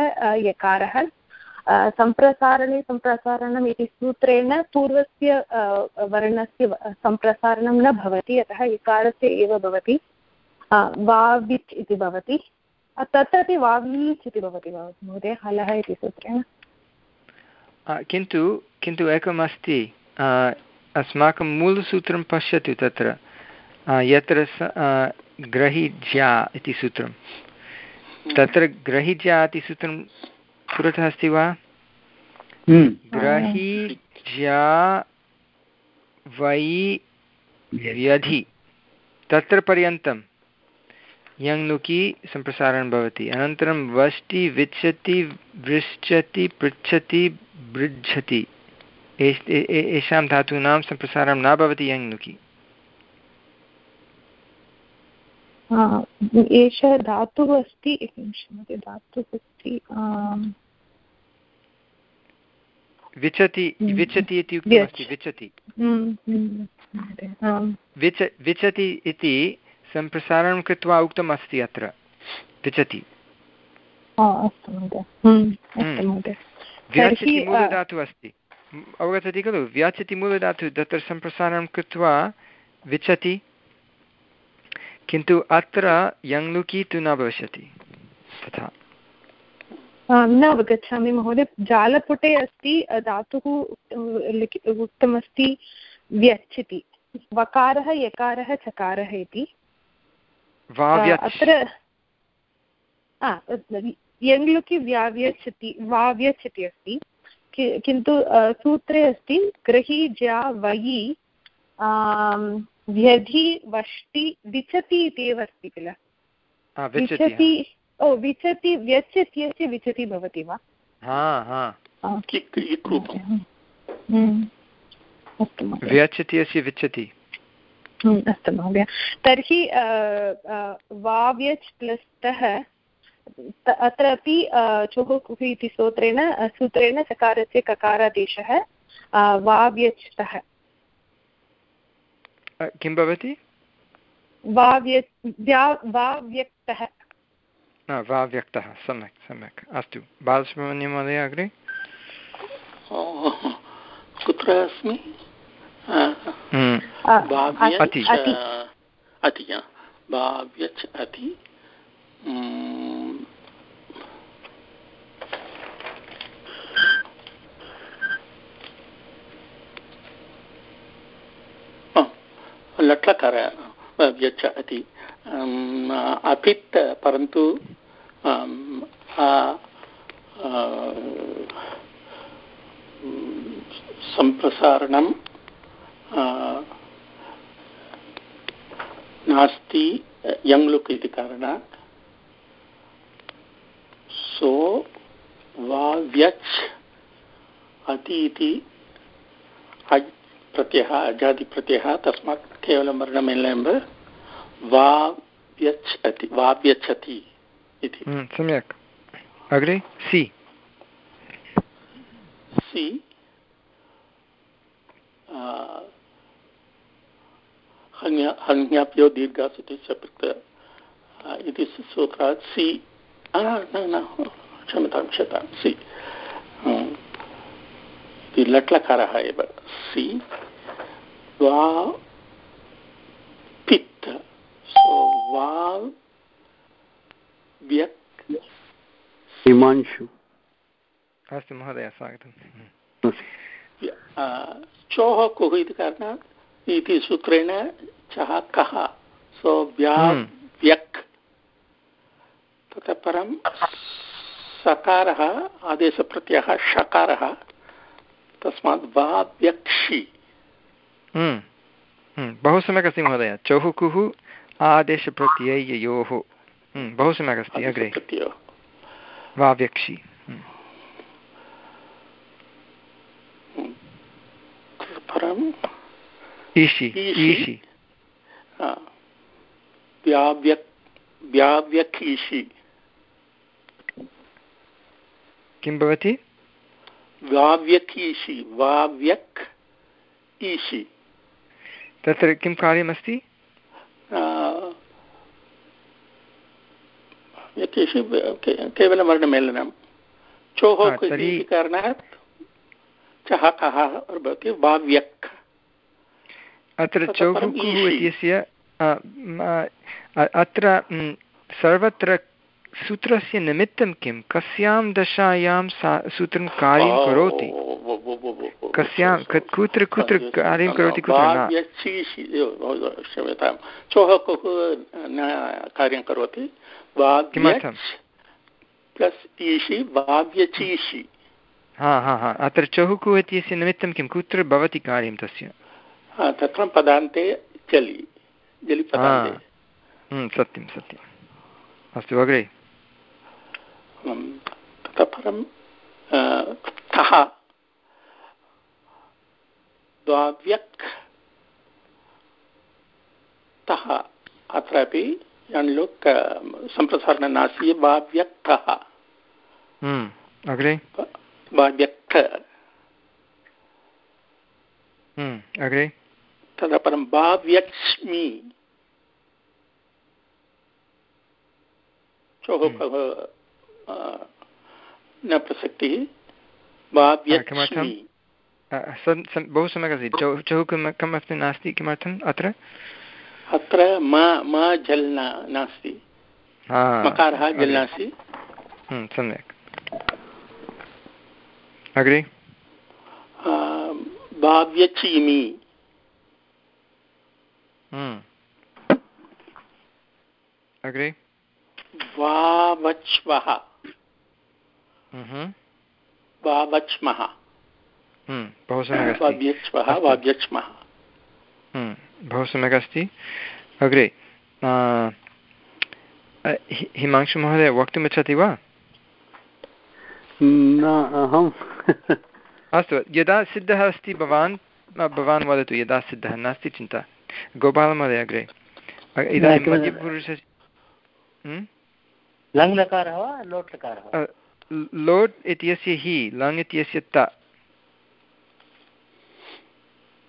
यकारः। सम्प्रसारणे, सम्प्रसारणम् इति सूत्रेण पूर्वस्य वर्णस्य सम्प्रसारणं न भवति अतः इकारस्य एव भवति। वाविच् इति भवति। तत्रापि वावीच् इति भवति महोदय? हलः इति सूत्रेण। किन्तु किन्तु एकम् अस्ति अस्माकं मूलसूत्रं पश्यतु तत्र। यत्र ग्रहिज्या इति सूत्रं। तत्र ग्रहिज्या इति सूत्रं पुरतः अस्ति वा? हम्म। ग्रहिज्या वै व्यधि। तत्र पर्यन्तं यङ्नुकि सम्प्रसारणं भवति। अनन्तरं वष्टि विच्छति वृच्छति पृच्छति बृच्छति येषां धातूनां सम्प्रसारणं न भवति यङ्नुकि। एषः धातुः अस्ति एकनिमिषं धातुः अस्ति विचति विचति इति उक्तमस्ति विचति। विच विचति इति सम्प्रसारणं कृत्वा उक्तमस्ति अत्र विचति। व्याचति मूलधातुः अस्ति। अवगच्छति खलु व्याचति मूलधातुः तत्र सम्प्रसारणं कृत्वा विचति। किन्तु अत्र यङ्लुकी तु न भविष्यति। तथा। न अवगच्छामि महोदय। जालपुटे अस्ति धातुः उक्तमस्ति व्यच्छति। वकारः यकारः चकारः इति। अत्र यङ्लुकि व्याव्यच्छति वाव्यच्छति अस्ति। किन्तु सूत्रे अस्ति ग्रही ज्या वयि व्यधि वष्टि विचति इत्येव अस्ति किल? विचति ओ विचति व्यच् इत्यस्य विचति भवति वा? व्यच् इत्यस्य विचति। अस्तु महोदय। तर्हि वाव्यच् प्लस् तः अत्रापि चोः कुः इति सूत्रेण सूत्रेण सकारस्य ककारादेशः वाव्यच् तः। किं भवति? वा व्यक्तः। सम्यक् सम्यक्। अस्तु बालसुब्रह्मण्यं महोदय अग्रे कुत्र अस्मि? अति भाव्यच् अति लट्लकार व्यच्छ अति अपित्, परन्तु सम्प्रसारणं नास्ति यङ्लुक् इति कारणात्। सो, वा व्यच् अति इति प्रत्ययः अजादिप्रत्ययः तस्मात् केवलं वर्णमेलम्ब वा व्यच्छति वा व्यच्छति इति। हम्म, सम्यक्। अग्रे सि। सि हन्याप्यो दीर्घासुति च इति सूत्रात् सि। न क्षम्यतां क्षतां सि। इति लट्लकारः एव। सि। व्यक् हिमांशु। अस्तु महोदय स्वागतं चोः कुः इति कारणात् इति सूत्रेण चः कः। सो व्या व्यक्। ततः परं सकारः आदेशप्रत्ययः षकारः तस्मात् वा व्यक्षि। बहु सम्यक् अस्ति महोदय। चौहुकुः आदेशप्रत्यययोः बहु सम्यक् अस्ति अग्रे। वाव्यक्षि ईशि ईशि। किं भवति? वाव्यक् ईशि वाव्यक् ईशि। तत्र किं कार्यमस्ति? यतेषु केवलं वर्णमेलनं चोः कारणात् चः कः भवति वाव्यक्। अत्र चौकुः इत्यस्य अत्र सर्वत्र सूत्रस्य निमित्तं किं? कस्यां दशायां सा सूत्रं कार्यं करोति? कस्यां कुत्र कुत्र कार्यं करोति कुत्र कार्यं करोति? किमर्थं हा हा हा। अत्र चहुकु इत्यस्य निमित्तं किं? कुत्र भवति कार्यं तस्य? तत्र पदान्ते जलि। जलि सत्यं सत्यम्। अस्तु अग्रे। ततः परं कः? द्वाव्यक् तः अत्रापि यण्लुक् सम्प्रसारणनासी वाव्यक्तः। अग्रे? वाव्यक्थ हम्म, अग्रे? ततः परं भाव्यक्ष्मि चोः हम्म। न प्रसक्तिः किमर्थं बहु सम्यक् अस्ति चौ चौः किं किमस्ति नास्ति? किमर्थम्? अत्र? अत्र मा मा जल् नास्ति। मकारः जल् नास्ति। हम्म, सम्यक्। अग्रे। भाव्यचीमि हम्म। अग्रे। वावच्वः। वावच्मः हम्म, बहु सम्यक् वाव्यच्वः वाव्यच्मः बहु सम्यक् अस्ति। अग्रे हिमांशुमहोदय वक्तुमिच्छति वा? न अहम् अस्तु यदा सिद्धः अस्ति भवान् भवान् वदतु यदा सिद्धः नास्ति चिन्ता। गोपालमहोदय अग्रे। इदानीं मध्यपुरुषस्य लङ् लकारः वा लोट् लकारः लोट् इत्यस्य हि लङ् इत्यस्य त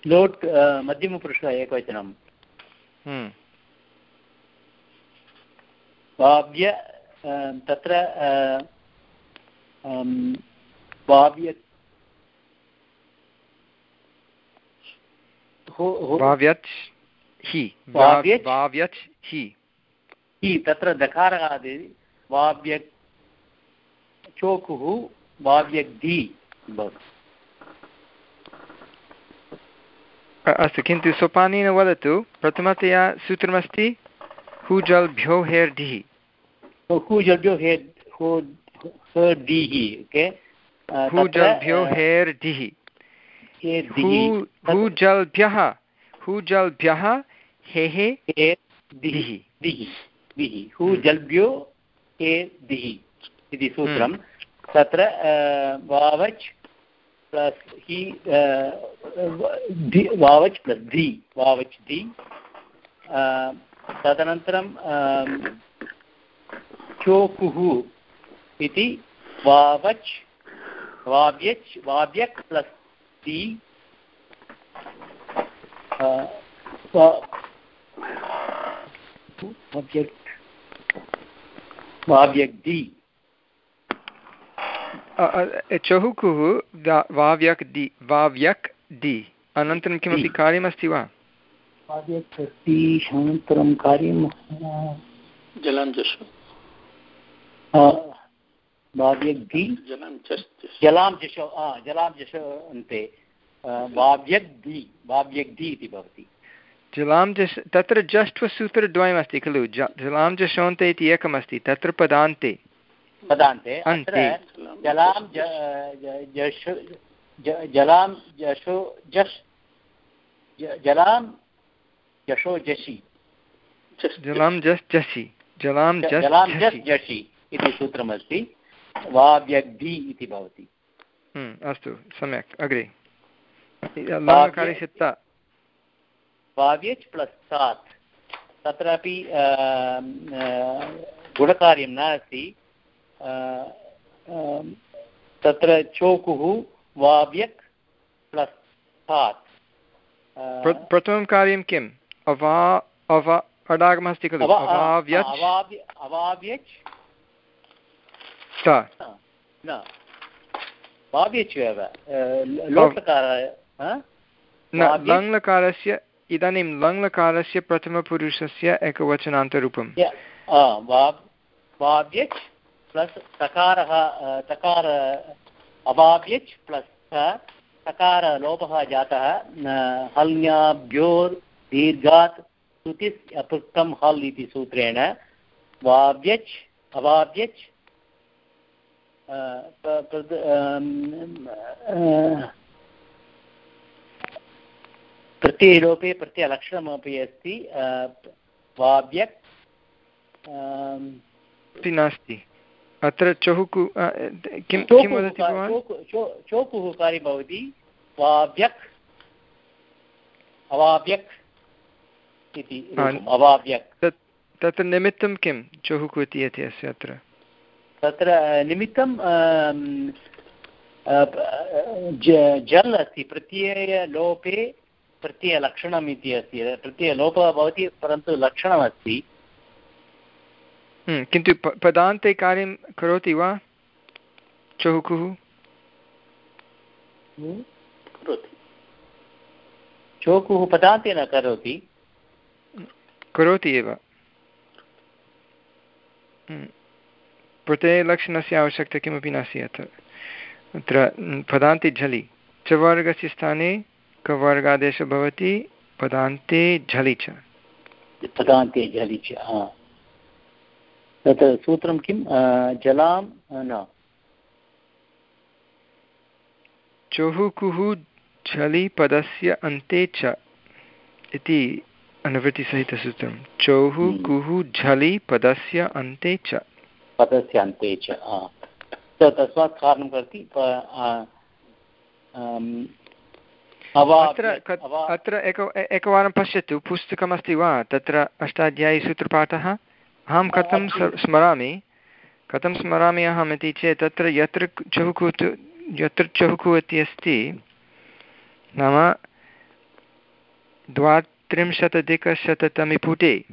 लोट् मध्यमपुरुषः एकवचनं भाव्य तत्र हि हि हि तत्र दकारः आदि वाव्य चोकुः वाव्यग्धि भवति। अस्तु किन्तु सोपानेन वदतु प्रथमतया सूत्रमस्ति हेर् हुजल्भ्यो हेर् ओके? हुजल्भ्यो हेर् हुजल्भ्यः हुजल्भ्यः हेः दिः दिः हुजल्भ्यो हेर् दिः इति सूत्रं। तत्र वावच् प्लस् हि वावच् प्लस् धि वावच् धि। तदनन्तरं चोकुः इति वावच् वाव्यच् वाव्यक् प्लस् दि वाव्यक् दि चहुकुः वाव्यक् दि वाव्यक् दि। अनन्तरं किमपि कार्यमस्ति वा? अनन्तरं कार्यं जलं जशु। वाव्यग्धि जलां जशो अन्ते वाव्यग्धि वाव्यग्धि इति भवति। जलां तत्र जष्ट्वसूत्रद्वयमस्ति खलु। जलां जशोन्ते इति एकमस्ति। तत्र पदान्ते। पदान्ते अत्र जलां जलां जशो जश् जलां जशो जशि। जलां जस् जसि जलां जलां जस् जषि इति सूत्रमस्ति। वाव्यग्धि इति भवति। अस्तु सम्यक् अग्रे। वाव्यच् प्लस् सात्। तत्रापि गुणकार्यं नास्ति। तत्र चोकुः वाव्यक् प्लस् सात्। प्रथमं कार्यं किम् अवा अव अडागमः अस्ति खलु? अवाव्यच्? न वाव्यच् एव। न लङ्लकारस्य इदानीं लङ्लकारस्य प्रथमपुरुषस्य एकवचनान्तरूपं वाव्यच्? प्लस् तकारः तकार अवाव्यच् प्लस् तकार लोपः जातः हल्याभ्योर् दीर्घात्, श्रुतिस् अपृक्तं हल् इति सूत्रेण वाव्यच् अवाव्यच् प्रत्ययलोपे प्रत्ययलक्षणमपि अस्ति वाव्यक् नास्ति। अत्र चहुकु किं किं वदति चोकुः कार्यं भवति? वाव्यक् अवाव्यक् इति अवाव्यक्। तत्र निमित्तं किं? चहुकु इति अस्य अत्र। तत्र निमित्तं जल् अस्ति प्रत्ययलोपे प्रत्ययलक्षणम् इति अस्ति। प्रत्ययलोपः भवति परन्तु लक्षणमस्ति। किन्तु पदान्ते कार्यं करोति वा? चौकुः चोकुः पदान्ते न करोति। करोति एव। हम्म, प्रत्ययलक्षणस्य आवश्यकता किमपि नास्ति अत्र। अत्र पदान्ते झलि। च वर्गस्य स्थाने कवर्गादेशः भवति पदान्ते झलि च। पदान्ते झलि च तत् सूत्रं किं जलां न। चहुकुः झलि पदस्य अन्ते च इति अनुवृत्तिसहितसूत्रं। चौः हम्म। कुः झलि पदस्य अन्ते च। पदस्य अन्ते च तस्मात् कारणं करोति अत्र अत्र एक एकवारं पश्यतु पुस्तकमस्ति वा? तत्र अष्टाध्यायीसूत्रपाठः? अहं कथं स्मरामि? कथं स्मरामि अहम् इति चेत् तत्र यत्र चहुकु यत्र चहुकु इति अस्ति नाम द्वात्रिंशदधिकशततमे पुटे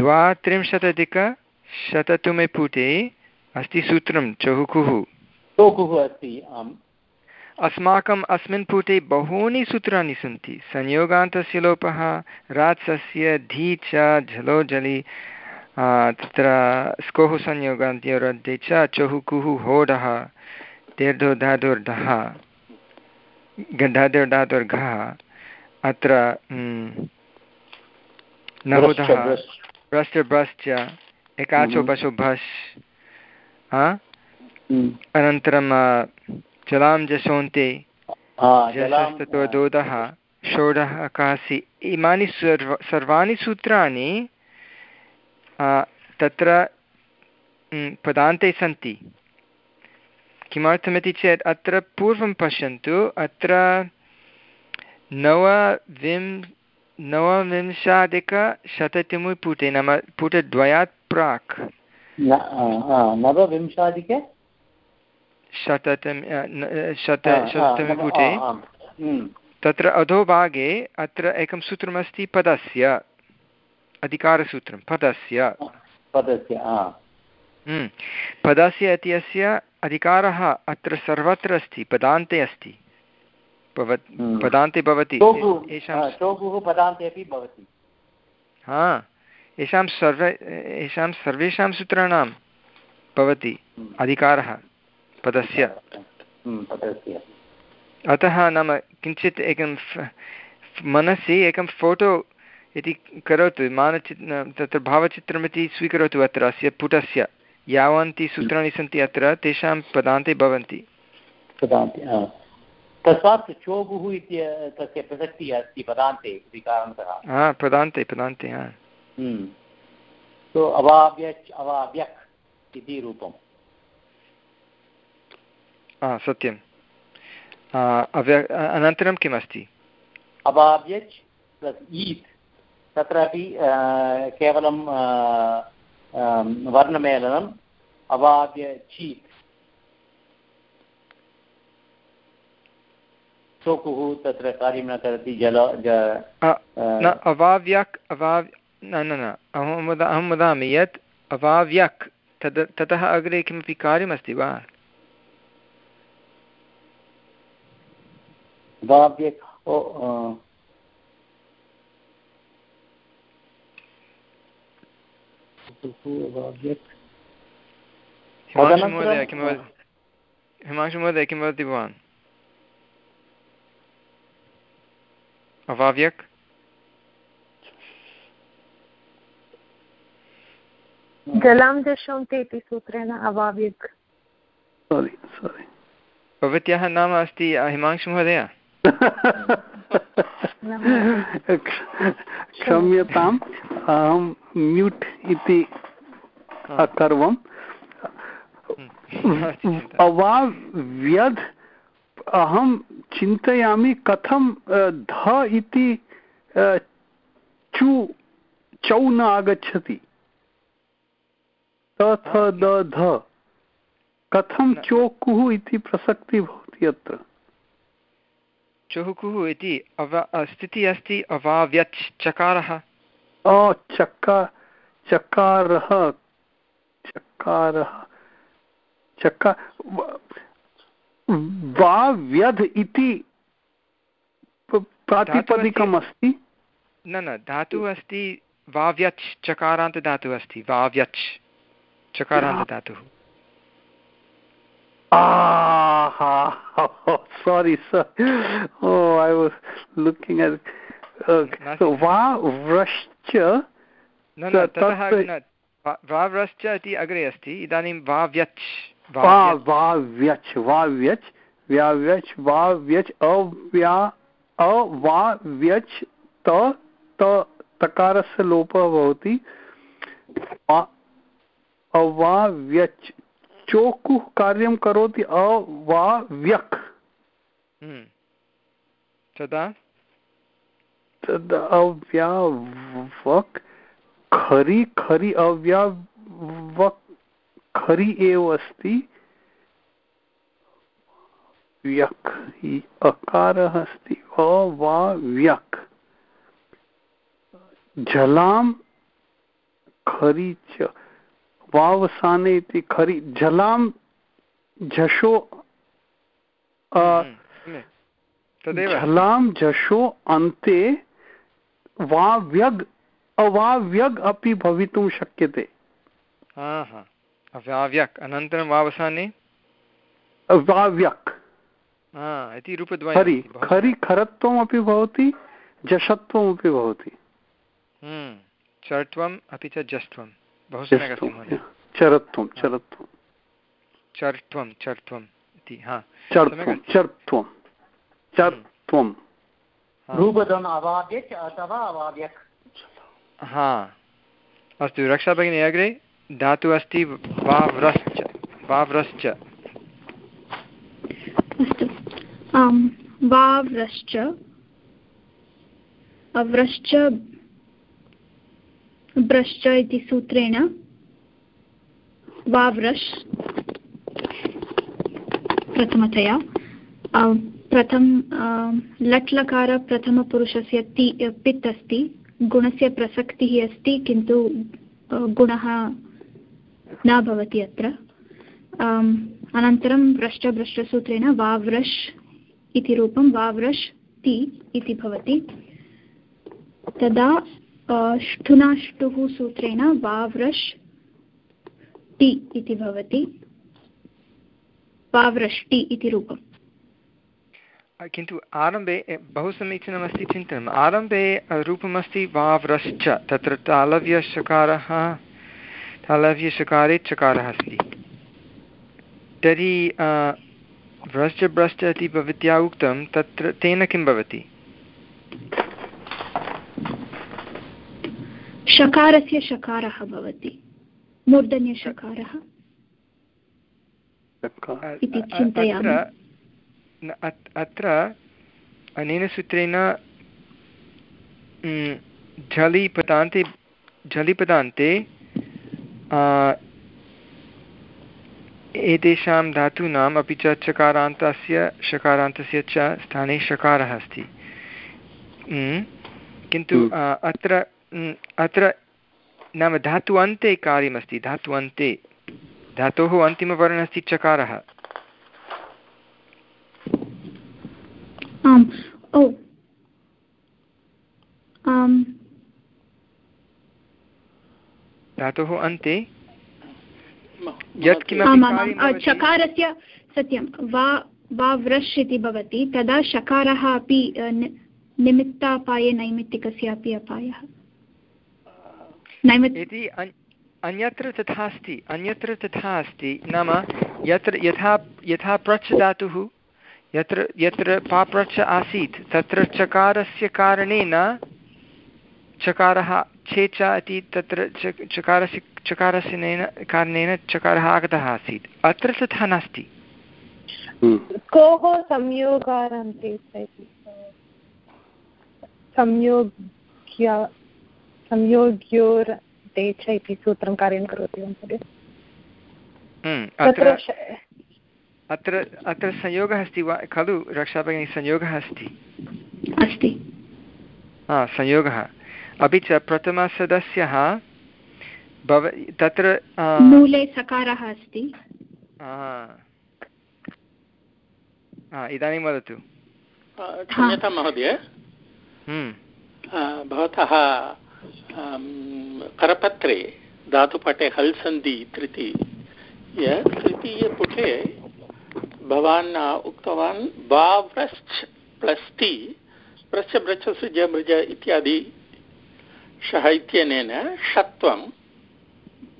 द्वात्रिंशदधिकशततमे पुटे अस्ति सूत्रं चहुकुः। चहुकुः अस्ति आम्। अस्माकम् अस्मिन् पुटे बहूनि सूत्राणि सन्ति। संयोगान्तस्य लोपः रात्सस्य धी च झलो झलि तत्र स्कोः संयोगान्त्योरध्ये च चहुकुः होडः दीर्घोधादुर्ढः गढादुर्धादुर्घः अत्र नहुदः भ्रश्च एकाचो पशु भस् अनन्तरं जलां जशोन्ते जशस्ततोदोदः षोडः कासि इमानि सर्व सर्वाणि सूत्राणि तत्र पदान्ते सन्ति। किमर्थमिति चेत् अत्र पूर्वं पश्यन्तु अत्र नवविं नवविंशाधिकशततमे पुटे नाम पुटद्वयात् प्राक्। नवविंशाधिक शततम शत शततमे पुटे। हम्म। तत्र अधोभागे अत्र एकं सूत्रमस्ति पदस्य अधिकारसूत्रं पदस्य। पदस्य हम्म। पदस्य इत्यस्य अधिकारः अत्र सर्वत्र अस्ति पदान्ते अस्ति। हम्म। पदान्ते भवति। हा येषां सर्व येषां सर्वेषां सूत्राणां भवति अधिकारः। पदस्य। अतः नाम किञ्चित् एकं मनसि एकं फ़ोटो इति करोतु मानचित् तत्र भावचित्रमिति स्वीकरोतु अत्र अस्य पुटस्य। यावन्ति सूत्राणि सन्ति अत्र तेषां पदान्ते भवन्ति। तस्मात् चोगुः इति तस्य प्रसक्तिः अस्ति पदान्ते इति कारणतः। हा पदान्ते पदान्ते हा। अवाव्यच् अवाव्यक् इति रूपम्। सत्यम् अव्य अनन्तरं किमस्ति अभाव्यच् प्लस् ईत् तत्रापि केवलं वर्णमेलनम् अभाव्यचीत् शोकुः तत्र कार्यं न करोति जल न अवाव्यक् अवाव् न न न अहं वद अहं वदामि यत् अवाव्यक् तद् ततः अग्रे किमपि कार्यमस्ति वा? भाव्य हिमांशुमहोदय किं वदति हिमांशुमहोदय किं वदति भवान् अवाव्यक् जलां दशन्ति इति सूत्रेण अवाव्यक् भवत्याः नाम अस्ति हिमांशुमहोदय क्षम्यताम् अहं म्यूट् इति अकर्वम्। अवाव्यद् अहं चिन्तयामि कथं ध इति चु चौ न आगच्छति। ध। कथं चोकुः इति प्रसक्तिः भवति अत्र। चुहुकुः इति अव स्थितिः अस्ति अवाव्यच् चकारः। चका चकारः चकारः चका वा व्यध् इति प्रातिपदिकम् अस्ति? न न धातुः अस्ति वाव्यच् चकारान्तधातुः अस्ति वाव्यच् चकारान्तधातुः। Ah, oh, sorry, sir. Oh, I was looking at. Okay. So va vrashcha. न न ततः न वाव्रश्च इति अग्रे अस्ति इदानीं वाव्यच् वाव्यच् वाव्यच् व्याव्यच् वाव्यच् अव्या अवाव्यच् त त तकारस्य लोपः भवति अवाव्यच् चोकुः कार्यं करोति अ वा व्यक् हम्म। तदा? तद् अव्यावक् खरि खरि अव्यावक् खरि एव अस्ति। व्यक् अकारः अस्ति अ वा व्यक् जलां खरि च वावसाने इति खरि जलां झषो हम्म, झलां झषो अन्ते वाव्यग् अवाव्यग् अपि भवितुं शक्यते। अव्याव्यक् अनन्तरं वावसाने? वाव्यक् इति रूपद्वयं खरि खरि खरत्वमपि भवति जषत्वमपि भवति। हम्म, चर्त्वम् अपि च जस्त्वं बहु सम्यक् अस्ति चरत्वं चरत्वं। चर्त्वं चर्त्वम् इति हा। चर्त्वं चर्त्वं अथवा हा। अस्तु रक्षा भगिनी अग्रे धातुः अस्ति वाव्रश्च वाव्रश्च। अस्तु। आम् वाव्रश्च। अव्रश्च ब्रश्च इति सूत्रेण। वाव्रश् प्रथमतया। प्रथम लट् लकार प्रथमपुरुषस्य ति पित् अस्ति। गुणस्य प्रसक्तिः अस्ति, किन्तु गुणः न भवति अत्र। अनन्तरं व्रष्टभ्रष्टसूत्रेण वाव्रश् इति रूपं वाव्रश् ति इति भवति। तदा ष्ठुनाष्टुः सूत्रेण वाव्रश् टि इति भवति। वाव्रष्टि इति रूपम्। किन्तु आरम्भे बहु समीचीनमस्ति चिन्तनम्। आरम्भे रूपमस्ति वाव्रश्च। तत्र तालव्यशकारः तालव्यशकारे चकारः अस्ति। तर्हि व्रश्च भ्रश्च इति भवत्या उक्तं, तत्र तेन किं भवति? शकारस्य शकारः भवति मूर्धन्यशकारः इति चिन्तयामि. अत्र अनेन सूत्रेण झलिपदान्ते झलिपदान्ते एतेषां धातूनाम् अपि च चकारान्तस्य शकारान्तस्य च स्थाने शकारः अस्ति। किन्तु अत्र अत्र नाम धातु अन्ते कार्यमस्ति धातु अन्ते। धातोः अन्तिमवर्णः अस्ति चकारः। आम् ओ धातोः अन्ते। चकारस्य सत्यं। वा वा व्रश् इति भवति तदा शकारः अपि निमित्तापाये नैमित्तिकस्यापि अपायः। इति अन्यत्र तथा अस्ति अन्यत्र तथा अस्ति नाम यत्र यथा यथा प्रच् धातुः यत्र यत्र पाप्रच् आसीत् तत्र चकारस्य कारणेन चकारः छेच इति तत्र चकारस्य चकारस्य कारणेन चकारः आगतः आसीत्। अत्र तथा नास्ति। कोः संयोगारन्ते संयोग्य संयोग्योर् च इति सूत्रं कार्यं करोति वा महोदय? अत्र अत्र अत्र संयोगः अस्ति वा? खलु रक्षाभगिनी संयोगः अस्ति। अस्ति। हा संयोगः। अपि च प्रथमसदस्यः भव तत्र मूले सकारः अस्ति। इदानीं वदतु। क्षम्यतां महोदय। हम्म। भवतः करपत्रे धातुपटे हल् सन्धि तृतीय तृतीयपुटे भवान् उक्तवान् बाव्रश्च प्लस् ति प्रच्छ भ्रच्छ मृज इत्यादि शः इत्यनेन षत्वं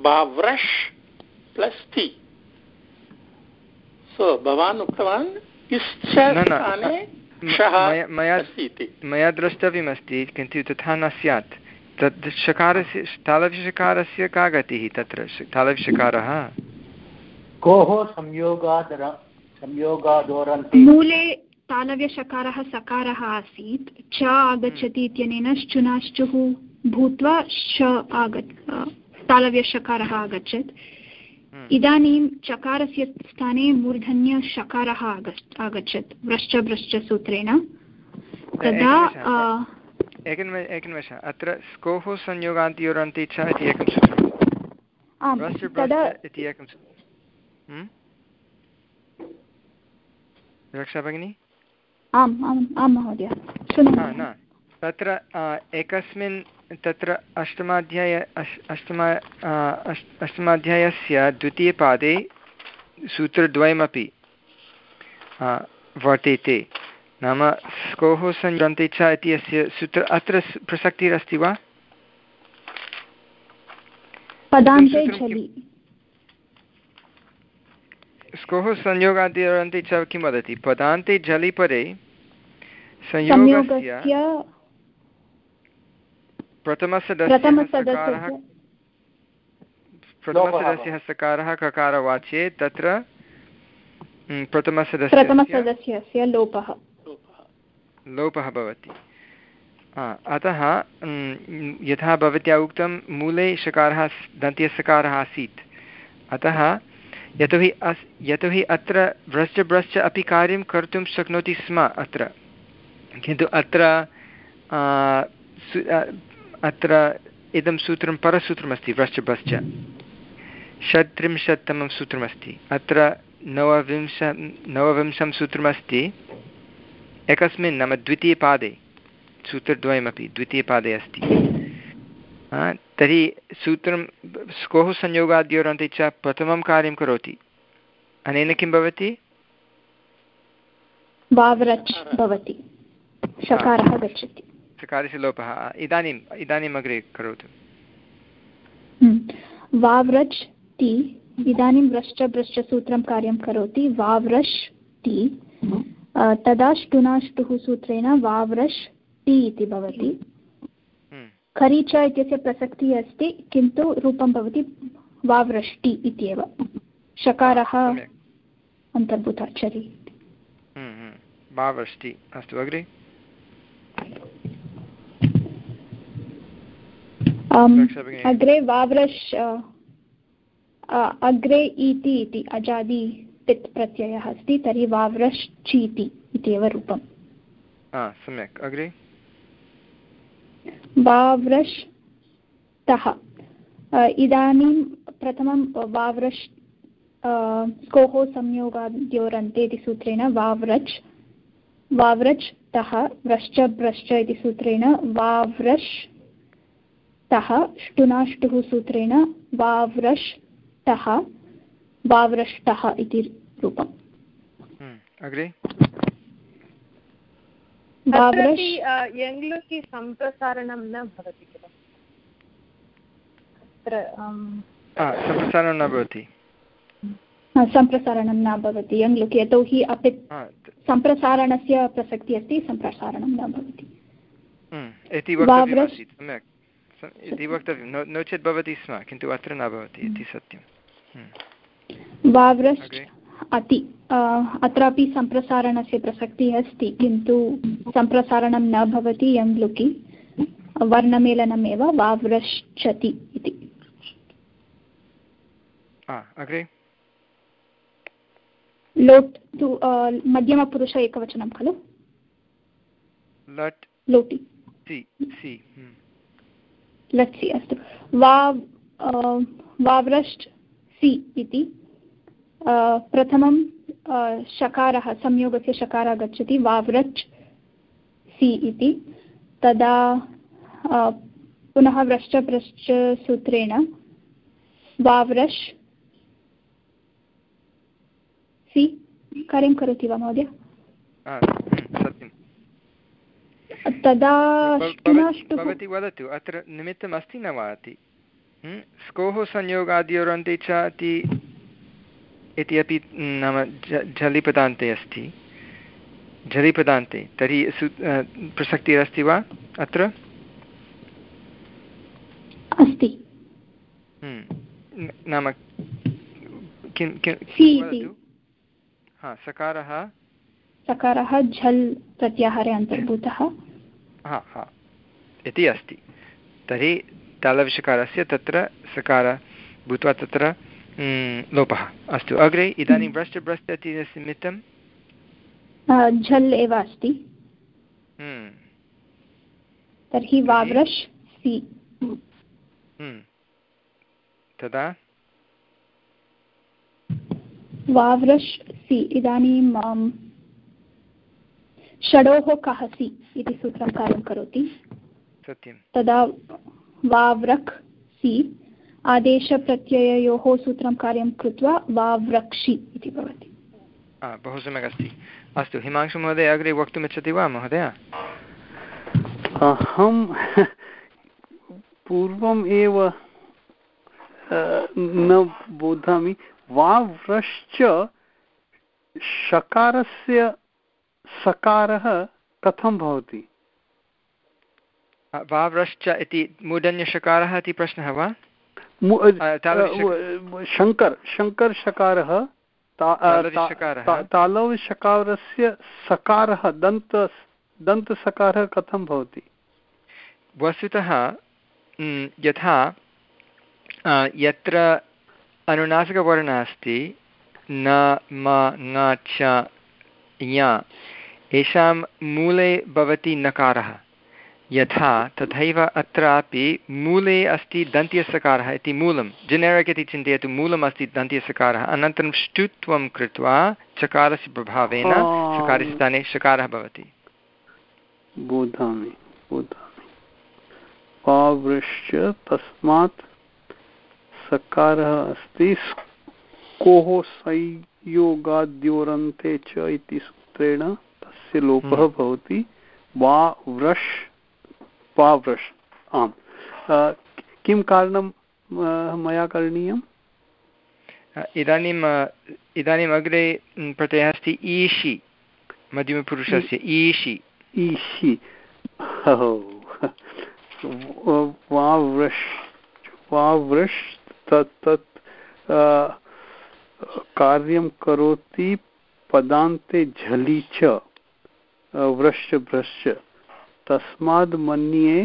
बाव्रश् प्लस् ति सो भवान् उक्तवान् मया द्रष्टव्यमस्ति किन्तु तथा न स्यात्। तद् शकारस्य तालव्यषकारस्य का गतिः तत्र? तालव्यषकारः कोः संयोगादर मूले तालव्यषकारः सकारः आसीत्। च आगच्छति इत्यनेन श्चुनाश्चुः भूत्वा श आगच्छ तालव्यषकारः आगच्छत्। हम्म। इदानीं चकारस्य स्थाने मूर्धन्यषकारः आगच्छत् व्रश्च भ्रश्च सूत्रेण। तदा एकनिमेष अत्र स्कोः संयोगान्तियोरन्ति च इति एकं सूत्रम्। इति एकं हम्म? रक्षा भगिनी? न। तत्र एकस्मिन् तत्र अष्टमाध्याय अष्टमा अष्टमाध्यायस्य द्वितीयपादे सूत्रद्वयमपि वर्तेते। नाम स्कोः सञ्जन्ते च इति अस्य सूत्र अत्र प्रसक्तिरस्ति वा? स्कोः संयोगादिरन्ते च किं वदति? पदान्ते जलिपरे संयोगस्य प्रथमसदस्यः प्रथमसदस्यः सकारः ककारवाच्ये तत्र प्रथमसदस्यस्य लोपः। लोपः भवति। अतः यथा भवत्या उक्तं, मूले शकारः दन्त्यसकारः आसीत्। अतः, यतोहि अस्, यतोहि अत्र व्रश्च ब्रश्च अपि कार्यं कर्तुं शक्नोति स्म अत्र। किन्तु अत्र अत्र इदं सूत्रं परसूत्रमस्ति, व्रश्च ब्रश्च। षट्त्रिंशत्तमं सूत्रमस्ति। अत्र नवविंश, नवविंशं सूत्रमस्ति। एकस्मिन् नाम द्वितीयपादे सूत्रद्वयमपि द्वितीयपादे अस्ति। तर्हि सूत्रं स्कोः संयोगाद्योरन्ते च प्रथमं कार्यं करोति। अनेन किं भवति? भवति। शकारः गच्छति। सकारस्य लोपः। इदानीम् इदानीम् अग्रे करोतु। हम्म। वाव्रज् ति इदानीं व्रश्च भ्रश्च सूत्रं कार्यं करोति। वाव्रश् ति तदा ष्टुनाष्टुः सूत्रेण वाव्रश् ति इति भवति। हम्म। खरीच इत्यस्य प्रसक्तिः अस्ति किन्तु रूपं भवति वाव्रष्टि इत्येव शकारः अन्तर्भूतः चरि हम्म, वावृष्टि अस्तु अग्रे। अग्रे वाव्रश् अग्रे इति इति अजादि पित् प्रत्ययः अस्ति तर्हि वाव्रश्चीति इत्येव रूपम्। सम्यक्। अग्रे? वाव्रष्टः इदानीं प्रथमं वाव्रश् स्कोः संयोगाद्योरन्ते इति सूत्रेण वाव्रच् वाव्रच् तः व्रश्च भ्रश्च इति सूत्रेण वाव्रश् तः ष्टुनाष्टुः सूत्रेण वाव्रष्टः वाव्रष्टः इति रूपम्। हम्म, अग्रे? यङ्लुकि सम्प्रसारणं न भवति किल? सम्प्रसारणं न भवति। सम्प्रसारणं न भवति यङ्लुकि यतोहि अपि सम्प्रसारणस्य प्रसक्तिः अस्ति सम्प्रसारणं न भवति। हम्म, सम्यक्। इति वक्तव्यं। नो चेत् भवति स्म किन्तु अत्र न भवति इति सत्यं हम्म। वाव्रश् अति अत्रापि सम्प्रसारणस्य प्रसक्तिः अस्ति किन्तु सम्प्रसारणं न भवति यङ्लुकि वर्णमेलनमेव वाव्रश्चति इति। अग्रे। लोट् तु मध्यमपुरुष एकवचनं खलु? लट् लोटि। हम्म। लट्सि अस्तु। वा वाव्रष्ट् सि इति। प्रथमं शकारः संयोगस्य शकारः गच्छति वाव्रच् सि इति। तदा पुनः व्रश्च व्रश्च सूत्रेण वाव्रश् सि। कार्यं करोति वा महोदय? तदा भवती वदतु अत्र निमित्तम् अस्ति न वा इति स्कोः संयोगाद्योरन्ते च इति इति अपि नाम झलिपदान्ते अस्ति। झलिपदान्ते तर्हि सु प्रसक्तिरस्ति वा? अत्र? अस्ति। नाम किं किं हा सकारः? सकारः झल् प्रत्याहारे अन्तर्भूतः। हा हा। इति अस्ति। तर्हि तालविषकारस्य तत्र सकार भूत्वा तत्र लोपः। अस्तु अग्रे इदानीं व्रश्च भ्रश्च निमित्तं? झल् एव अस्ति। तर्हि वाव्रश् सि। तदा? वाव्रश् सि इदानीं षडोः कः सि इति सूत्रं कार्यं करोति। सत्यं तदा वाव्रक् सि। आदेशप्रत्यययोः सूत्रं कार्यं कृत्वा वाव्रक्षि इति भवति। बहु सम्यक् अस्ति अस्तु हिमांशुमहोदय अग्रे वक्तुमिच्छति वा महोदय? अहं पूर्वम् एव न बोधामि। वाव्रश्च शकारस्य सकारः कथं भवति? वाव्रश्च इति मूर्धन्यषकारः इति प्रश्नः वा? शङ्कर् शङ्कर् शकारः तालव् शकारस्य सकारः दन्त दन्तसकारः कथं भवति? वस्तुतः यथा यत्र अनुनासिकवर्णः अस्ति न म ङ च येषां मूले भवति नकारः। यथा तथैव अत्रापि मूले अस्ति दन्त्यसकारः इति मूलं जेनेरिक् इति चिन्तयतु मूलम् अस्ति दन्त्यसकारः। अनन्तरं ष्टुत्वं कृत्वा चकारस्य प्रभावेन सकारस्य स्थाने शकारः भवति। बोधामि बोधामि। पावृश्च तस्मात् सकारः अस्ति कोः संयोगाद्योरन्ते च इति सूत्रेण तस्य लोपः हम्म। भवति। वा व्रश् वाव्रश् आम्। किं कारणं मया करणीयम् इदानीम् इदानीम् अग्रे प्रत्ययः अस्ति ईषि मध्यमपुरुषस्य ईषि ईषि वाव्रश् वाव्रश् तत् तत् कार्यं करोति पदान्ते झलि च व्रश्च भ्रश्च तस्माद् मन्ये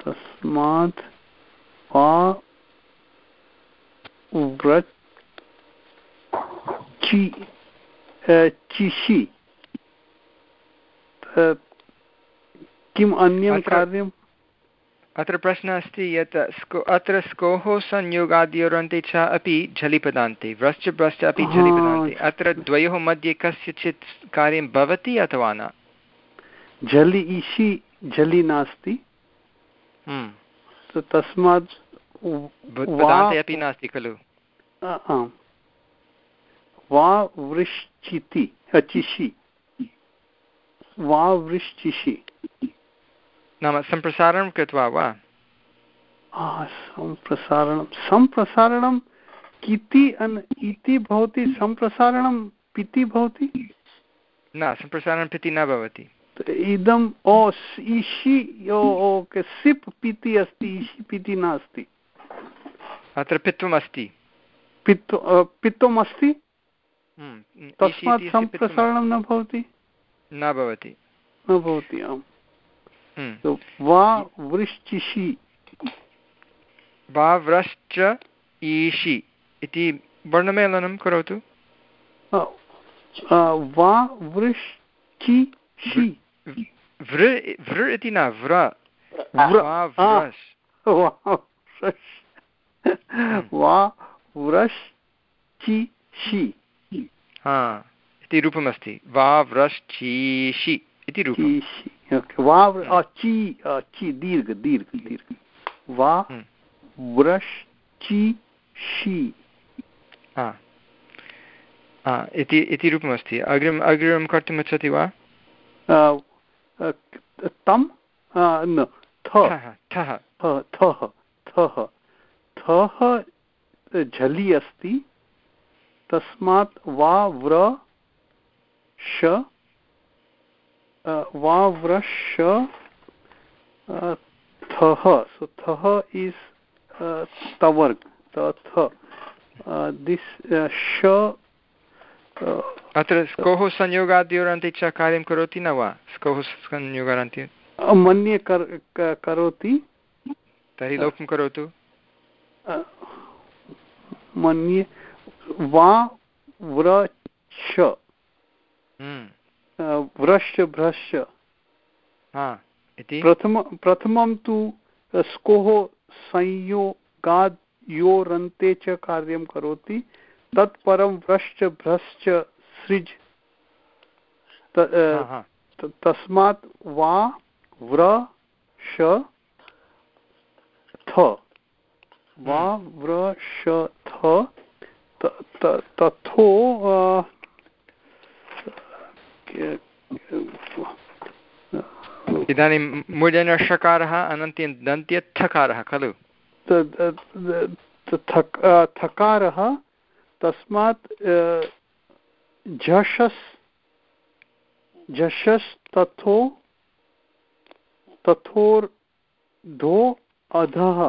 तस्मात् वा व्रचि चिषि। किम् अन्यं कार्यम्? अत्र प्रश्नः अस्ति यत् स्को अत्र स्कोः संयोगाद्योरन्ते च अपि झलिपदान्ते व्रश्च भ्रश्च अपि झलिपदान्ते। अत्र द्वयोः मध्ये कस्यचित् कार्यं भवति अथवा न? झलि इषि झलि नास्ति। हम्म। तस्मात् अपि नास्ति खलु। वा वृश्चिति चिषि वा वृश्चिषि। नाम सम्प्रसारणं कृत्वा वा? सम्प्रसारणं सम्प्रसारणं किति इति भवति सम्प्रसारणं पिति भवति? न सम्प्रसारणं पिति न भवति। इदम् ओ इषि ओके सिप् पिति अस्ति इषि पिति नास्ति। अत्र पित्वम् अस्ति। पित्व पित्वम् अस्ति? हम्म, तस्मात् सम्प्रसारणं न भवति? न भवति। न भवति आम्। हम्म। वा वृश्चिषि वा व्रश्च ईषि इति वर्णमेलनं करोतु वा वृश्चि वृ वृ इति न व्र वा व्रश्चि इति रूपमस्ति वा व्रश्चीषि इति रूपं वा चि चि दीर्घ दीर्घ दीर्घ। वा हम्म। व्रश्चि शि। इति इति रूपमस्ति। अग्रिमम् अग्रिमं कर्तुम् इच्छति वा? तं थः झलि अस्ति। तस्मात् वा व्र श। वा व्र श थः। सो थः इस् तवर्ग थ दिस् श अत्र स्कोः संयोगाद्योरन्ते च कार्यं करोति न वा? स्कोः संयोगान्ते मन्ये करोति। तर्हि लोपं करोतु। मन्ये वा हम्म। व्रश्च भ्रश्च प्रथम प्रथमं तु स्कोः संयोगाद् योरन्ते च कार्यं करोति। तत्परं व्रश्च भ्रश्च सृज्। तस्मात् वा व्र श थ। वा व्र श थ। तथो इदानीं मुजनषकारः अनन्त्यं दन्त्यथकारः खलु? थकारः तस्मात् झषस् झषस् तथो तथोर्धो अधः।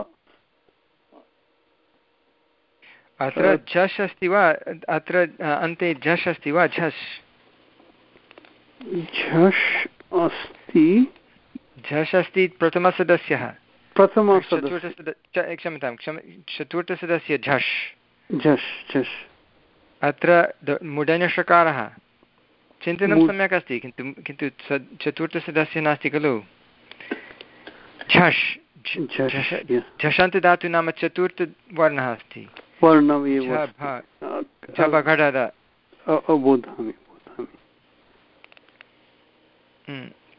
अत्र झस् अस्ति वा? अत्र अन्ते झस् अस्ति वा? झस् झष् अस्ति। झस् अस्ति प्रथमसदस्यः प्रथम क्षम्यतां क्षम चतुर्थसदस्य झष्। झष् झष्। अत्र मुडनषकारः चिन्तनं सम्यक् अस्ति किन्तु किन्तु चतुर्थसदस्य नास्ति खलु। झष्। झषन्तदातु नाम चतुर्थवर्णः अस्ति।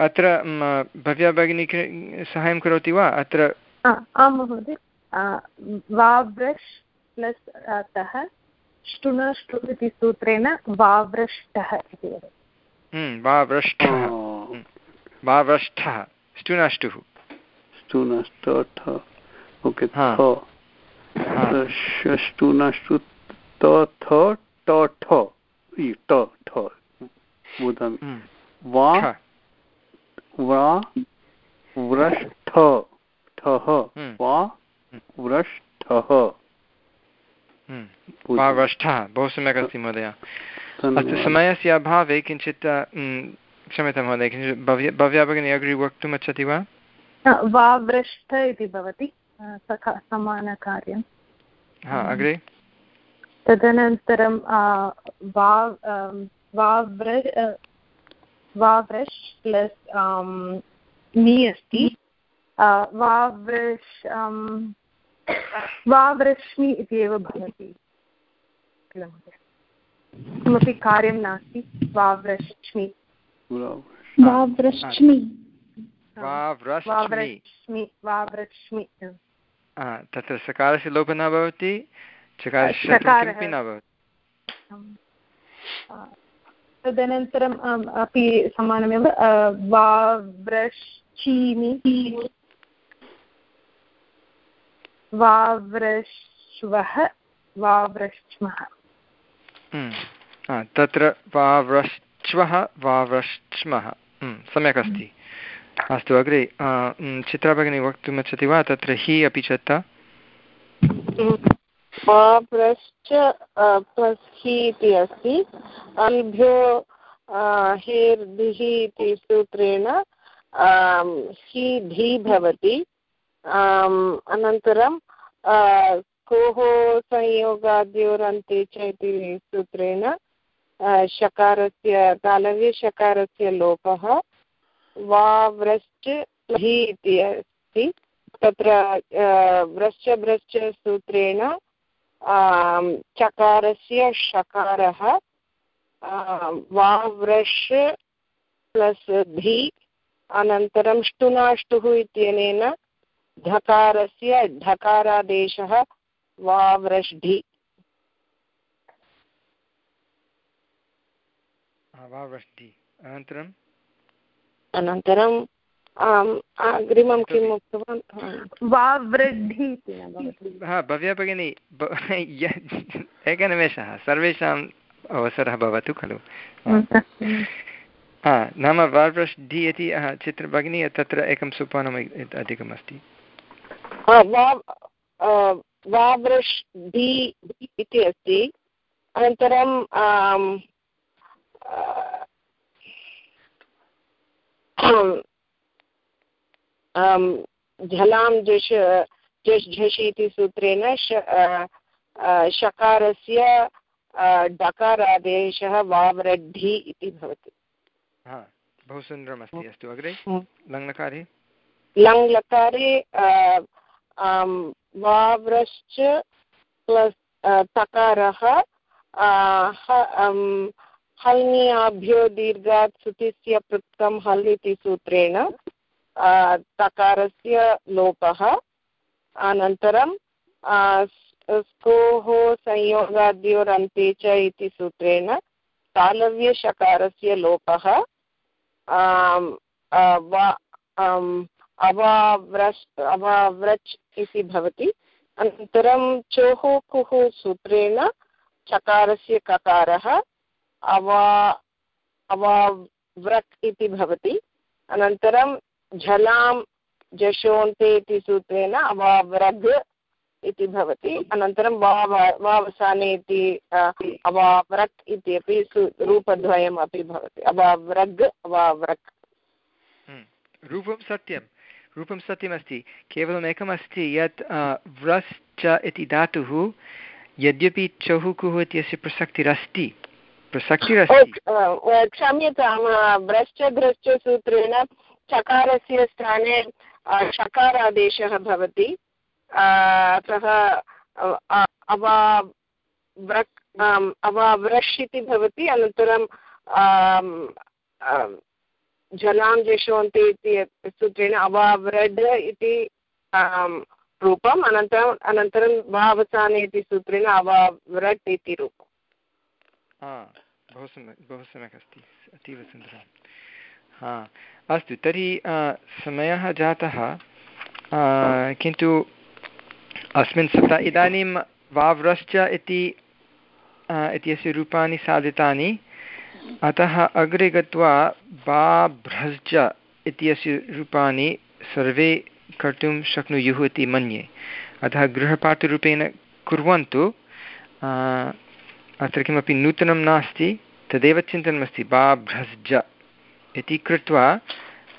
अत्र भव्या भगिनी साहाय्यं करोति वा? अत्र आं महोदय। वाव्रश् प्लस् तः ष्टुनष्टु इति सूत्रेण वाव्रष्टः इति वदति। हम्म, वाव्रष्टः वाव्रष्टः ष्टुनष्टुः। ष्टुनष्ट ष्टुनष्टु ट ठ। ट ठ। वदामि हम्म। वा वा व्रष्ठ। हम्म। वा वावस्थः बहु सम्यक् अस्ति महोदय। अस्तु समयस्य अभावे किञ्चित् क्षम्यतां महोदय किञ्चित् भव्य भव्या भगिनी अग्रे वक्तुम् इच्छति वा? वावृष्ठ इति भवति समानकार्यं। हा अग्रे। तदनन्तरं वा वाव्र वाव्रश् प्लस् मी अस्ति। वाव्रश् वावृष्मि इति एव भवति। किल महोदय किमपि कार्यं नास्ति। वावृष्मि वावृष्मि वावृष्मि वावृष्मि तत्र सकारस्य लोपः न भवति चकारस्य न भवति। तदनन्तरम् अपि समानमेव वाव्रश्चिमि वाव्रश्वः वाव्रश्मः हम्म। तत्र वाव्रश्च्वः वाव्रश्च्मः हम्म, सम्यक् अस्ति। अस्तु अग्रे हम्म, चित्रा भगिनी वक्तुमिच्छति वा? तत्र हि अपि च वाव्रश्च प्लस् हि इति अस्ति। अल्भ्यो हेर्धिः इति सूत्रेण हि धी भवति। अनन्तरं कोः संयोगाद्योरन्ते च इति सूत्रेण शकारस्य, तालव्यशकारस्य लोपः वाव्रश्च हि इति अस्ति। तत्र व्रश्च भ्रश्च सूत्रेण चकारस्य शकारः वाव्रश् प्लस् धि अनन्तरं ष्टुनाष्टुः इत्यनेन धकारस्य धकारादेशः वाव्रष्ढि वाव्रष्टि अनन्तरम् अनन्तरं आम् अग्रिमं किम् उक्तवान्? वावृद्धि हा भव्या भगिनी एकनिमेषः सर्वेषाम् अवसरः भवतु खलु। हा नाम वाव्रष्ढि इति चित्रभगिनी तत्र एकं सोपानम् अधिकमस्ति। वाव्रष्ढि इति अस्ति। अनन्तरं झलां झष झष् झषि इति सूत्रेण शकारस्य डकारादेशः वाव्रड्ढि इति भवति। बहु सुन्दरमस्ति अस्तु अग्रे? लङ्लकारे? लङ्लकारे वाव्रश्च प्लस् तकारः हल्न्याभ्यो दीर्घात् सुतिस्य पृक्तं हल् इति सूत्रेण तकारस्य लोपः। अनन्तरं स्कोः संयोगाद्योरन्ते च इति सूत्रेण तालव्यशकारस्य लोपः। अवाव्रस् अवाव्रच् इति भवति। अनन्तरं चोः कुः सूत्रेण चकारस्य ककारः अवा अवाव्रट् इति भवति। अनन्तरं झलां जशोन्ते इति सूत्रेण अवाव्रग् इति भवति। अनन्तरं वाव वावसाने इति अवाव्रक् इति अपि रूपद्वयम् अपि भवति। अवाव्रग् अवाव्रक् हम्म, रूपं सत्यं। रूपं सत्यमस्ति। केवलम् एकमस्ति यत् व्रश्च इति धातुः यद्यपि चहुकुः इत्यस्य प्रसक्तिरस्ति। प्रसक्तिरस्ति। क्षम्यतां व्रश्च भ्रश्च सूत्रेण चकारस्य स्थाने शकारादेशः भवति। अतः अनन्तरं जलां जशोन्ति सूत्रेण अवाव्रड् इति रूपम्। अनन्तरम् अनन्तरं वावसाने सूत्रेण अवाव्रट् इति रूपम्। बहु सम्यक् बहु सम्यक् अस्ति। अतीवसुन्दरं हा अस्तु, तर्हि समयः जातः किन्तु अस्मिन् सप्ताहे इदानीं वाव्रश्च इति इत्यस्य रूपाणि साधितानि। अतः अग्रे गत्वा बाभ्रश्च इत्यस्य रूपाणि सर्वे कर्तुं शक्नुयुः इति मन्ये। अतः गृहपाठरूपेण कुर्वन्तु। अत्र किमपि नूतनं नास्ति, तदेव चिन्तनमस्ति बाभ्रस्ज इति कृत्वा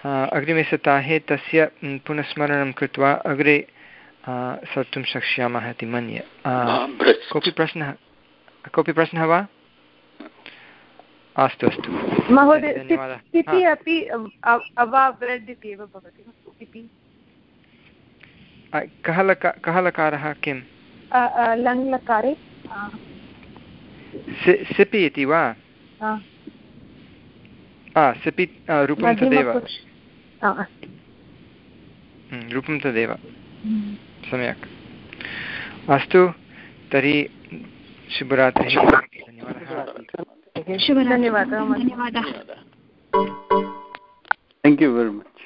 अग्रिमे सप्ताहे तस्य पुनः स्मरणं कृत्वा अग्रे सर्तुं शक्ष्यामः इति मन्ये। कोऽपि प्रश्नः? कोऽपि प्रश्नः वा? अस्तु अस्तु। कः लका कः लकारः? किं लङ्लकारे। सिपि इति वा? सिपि रूपं तदेव। रूपं तदेव। सम्यक्। अस्तु तर्हि शुभरात्रिः। धन्यवादः। धन्यवादः। Thank you very much.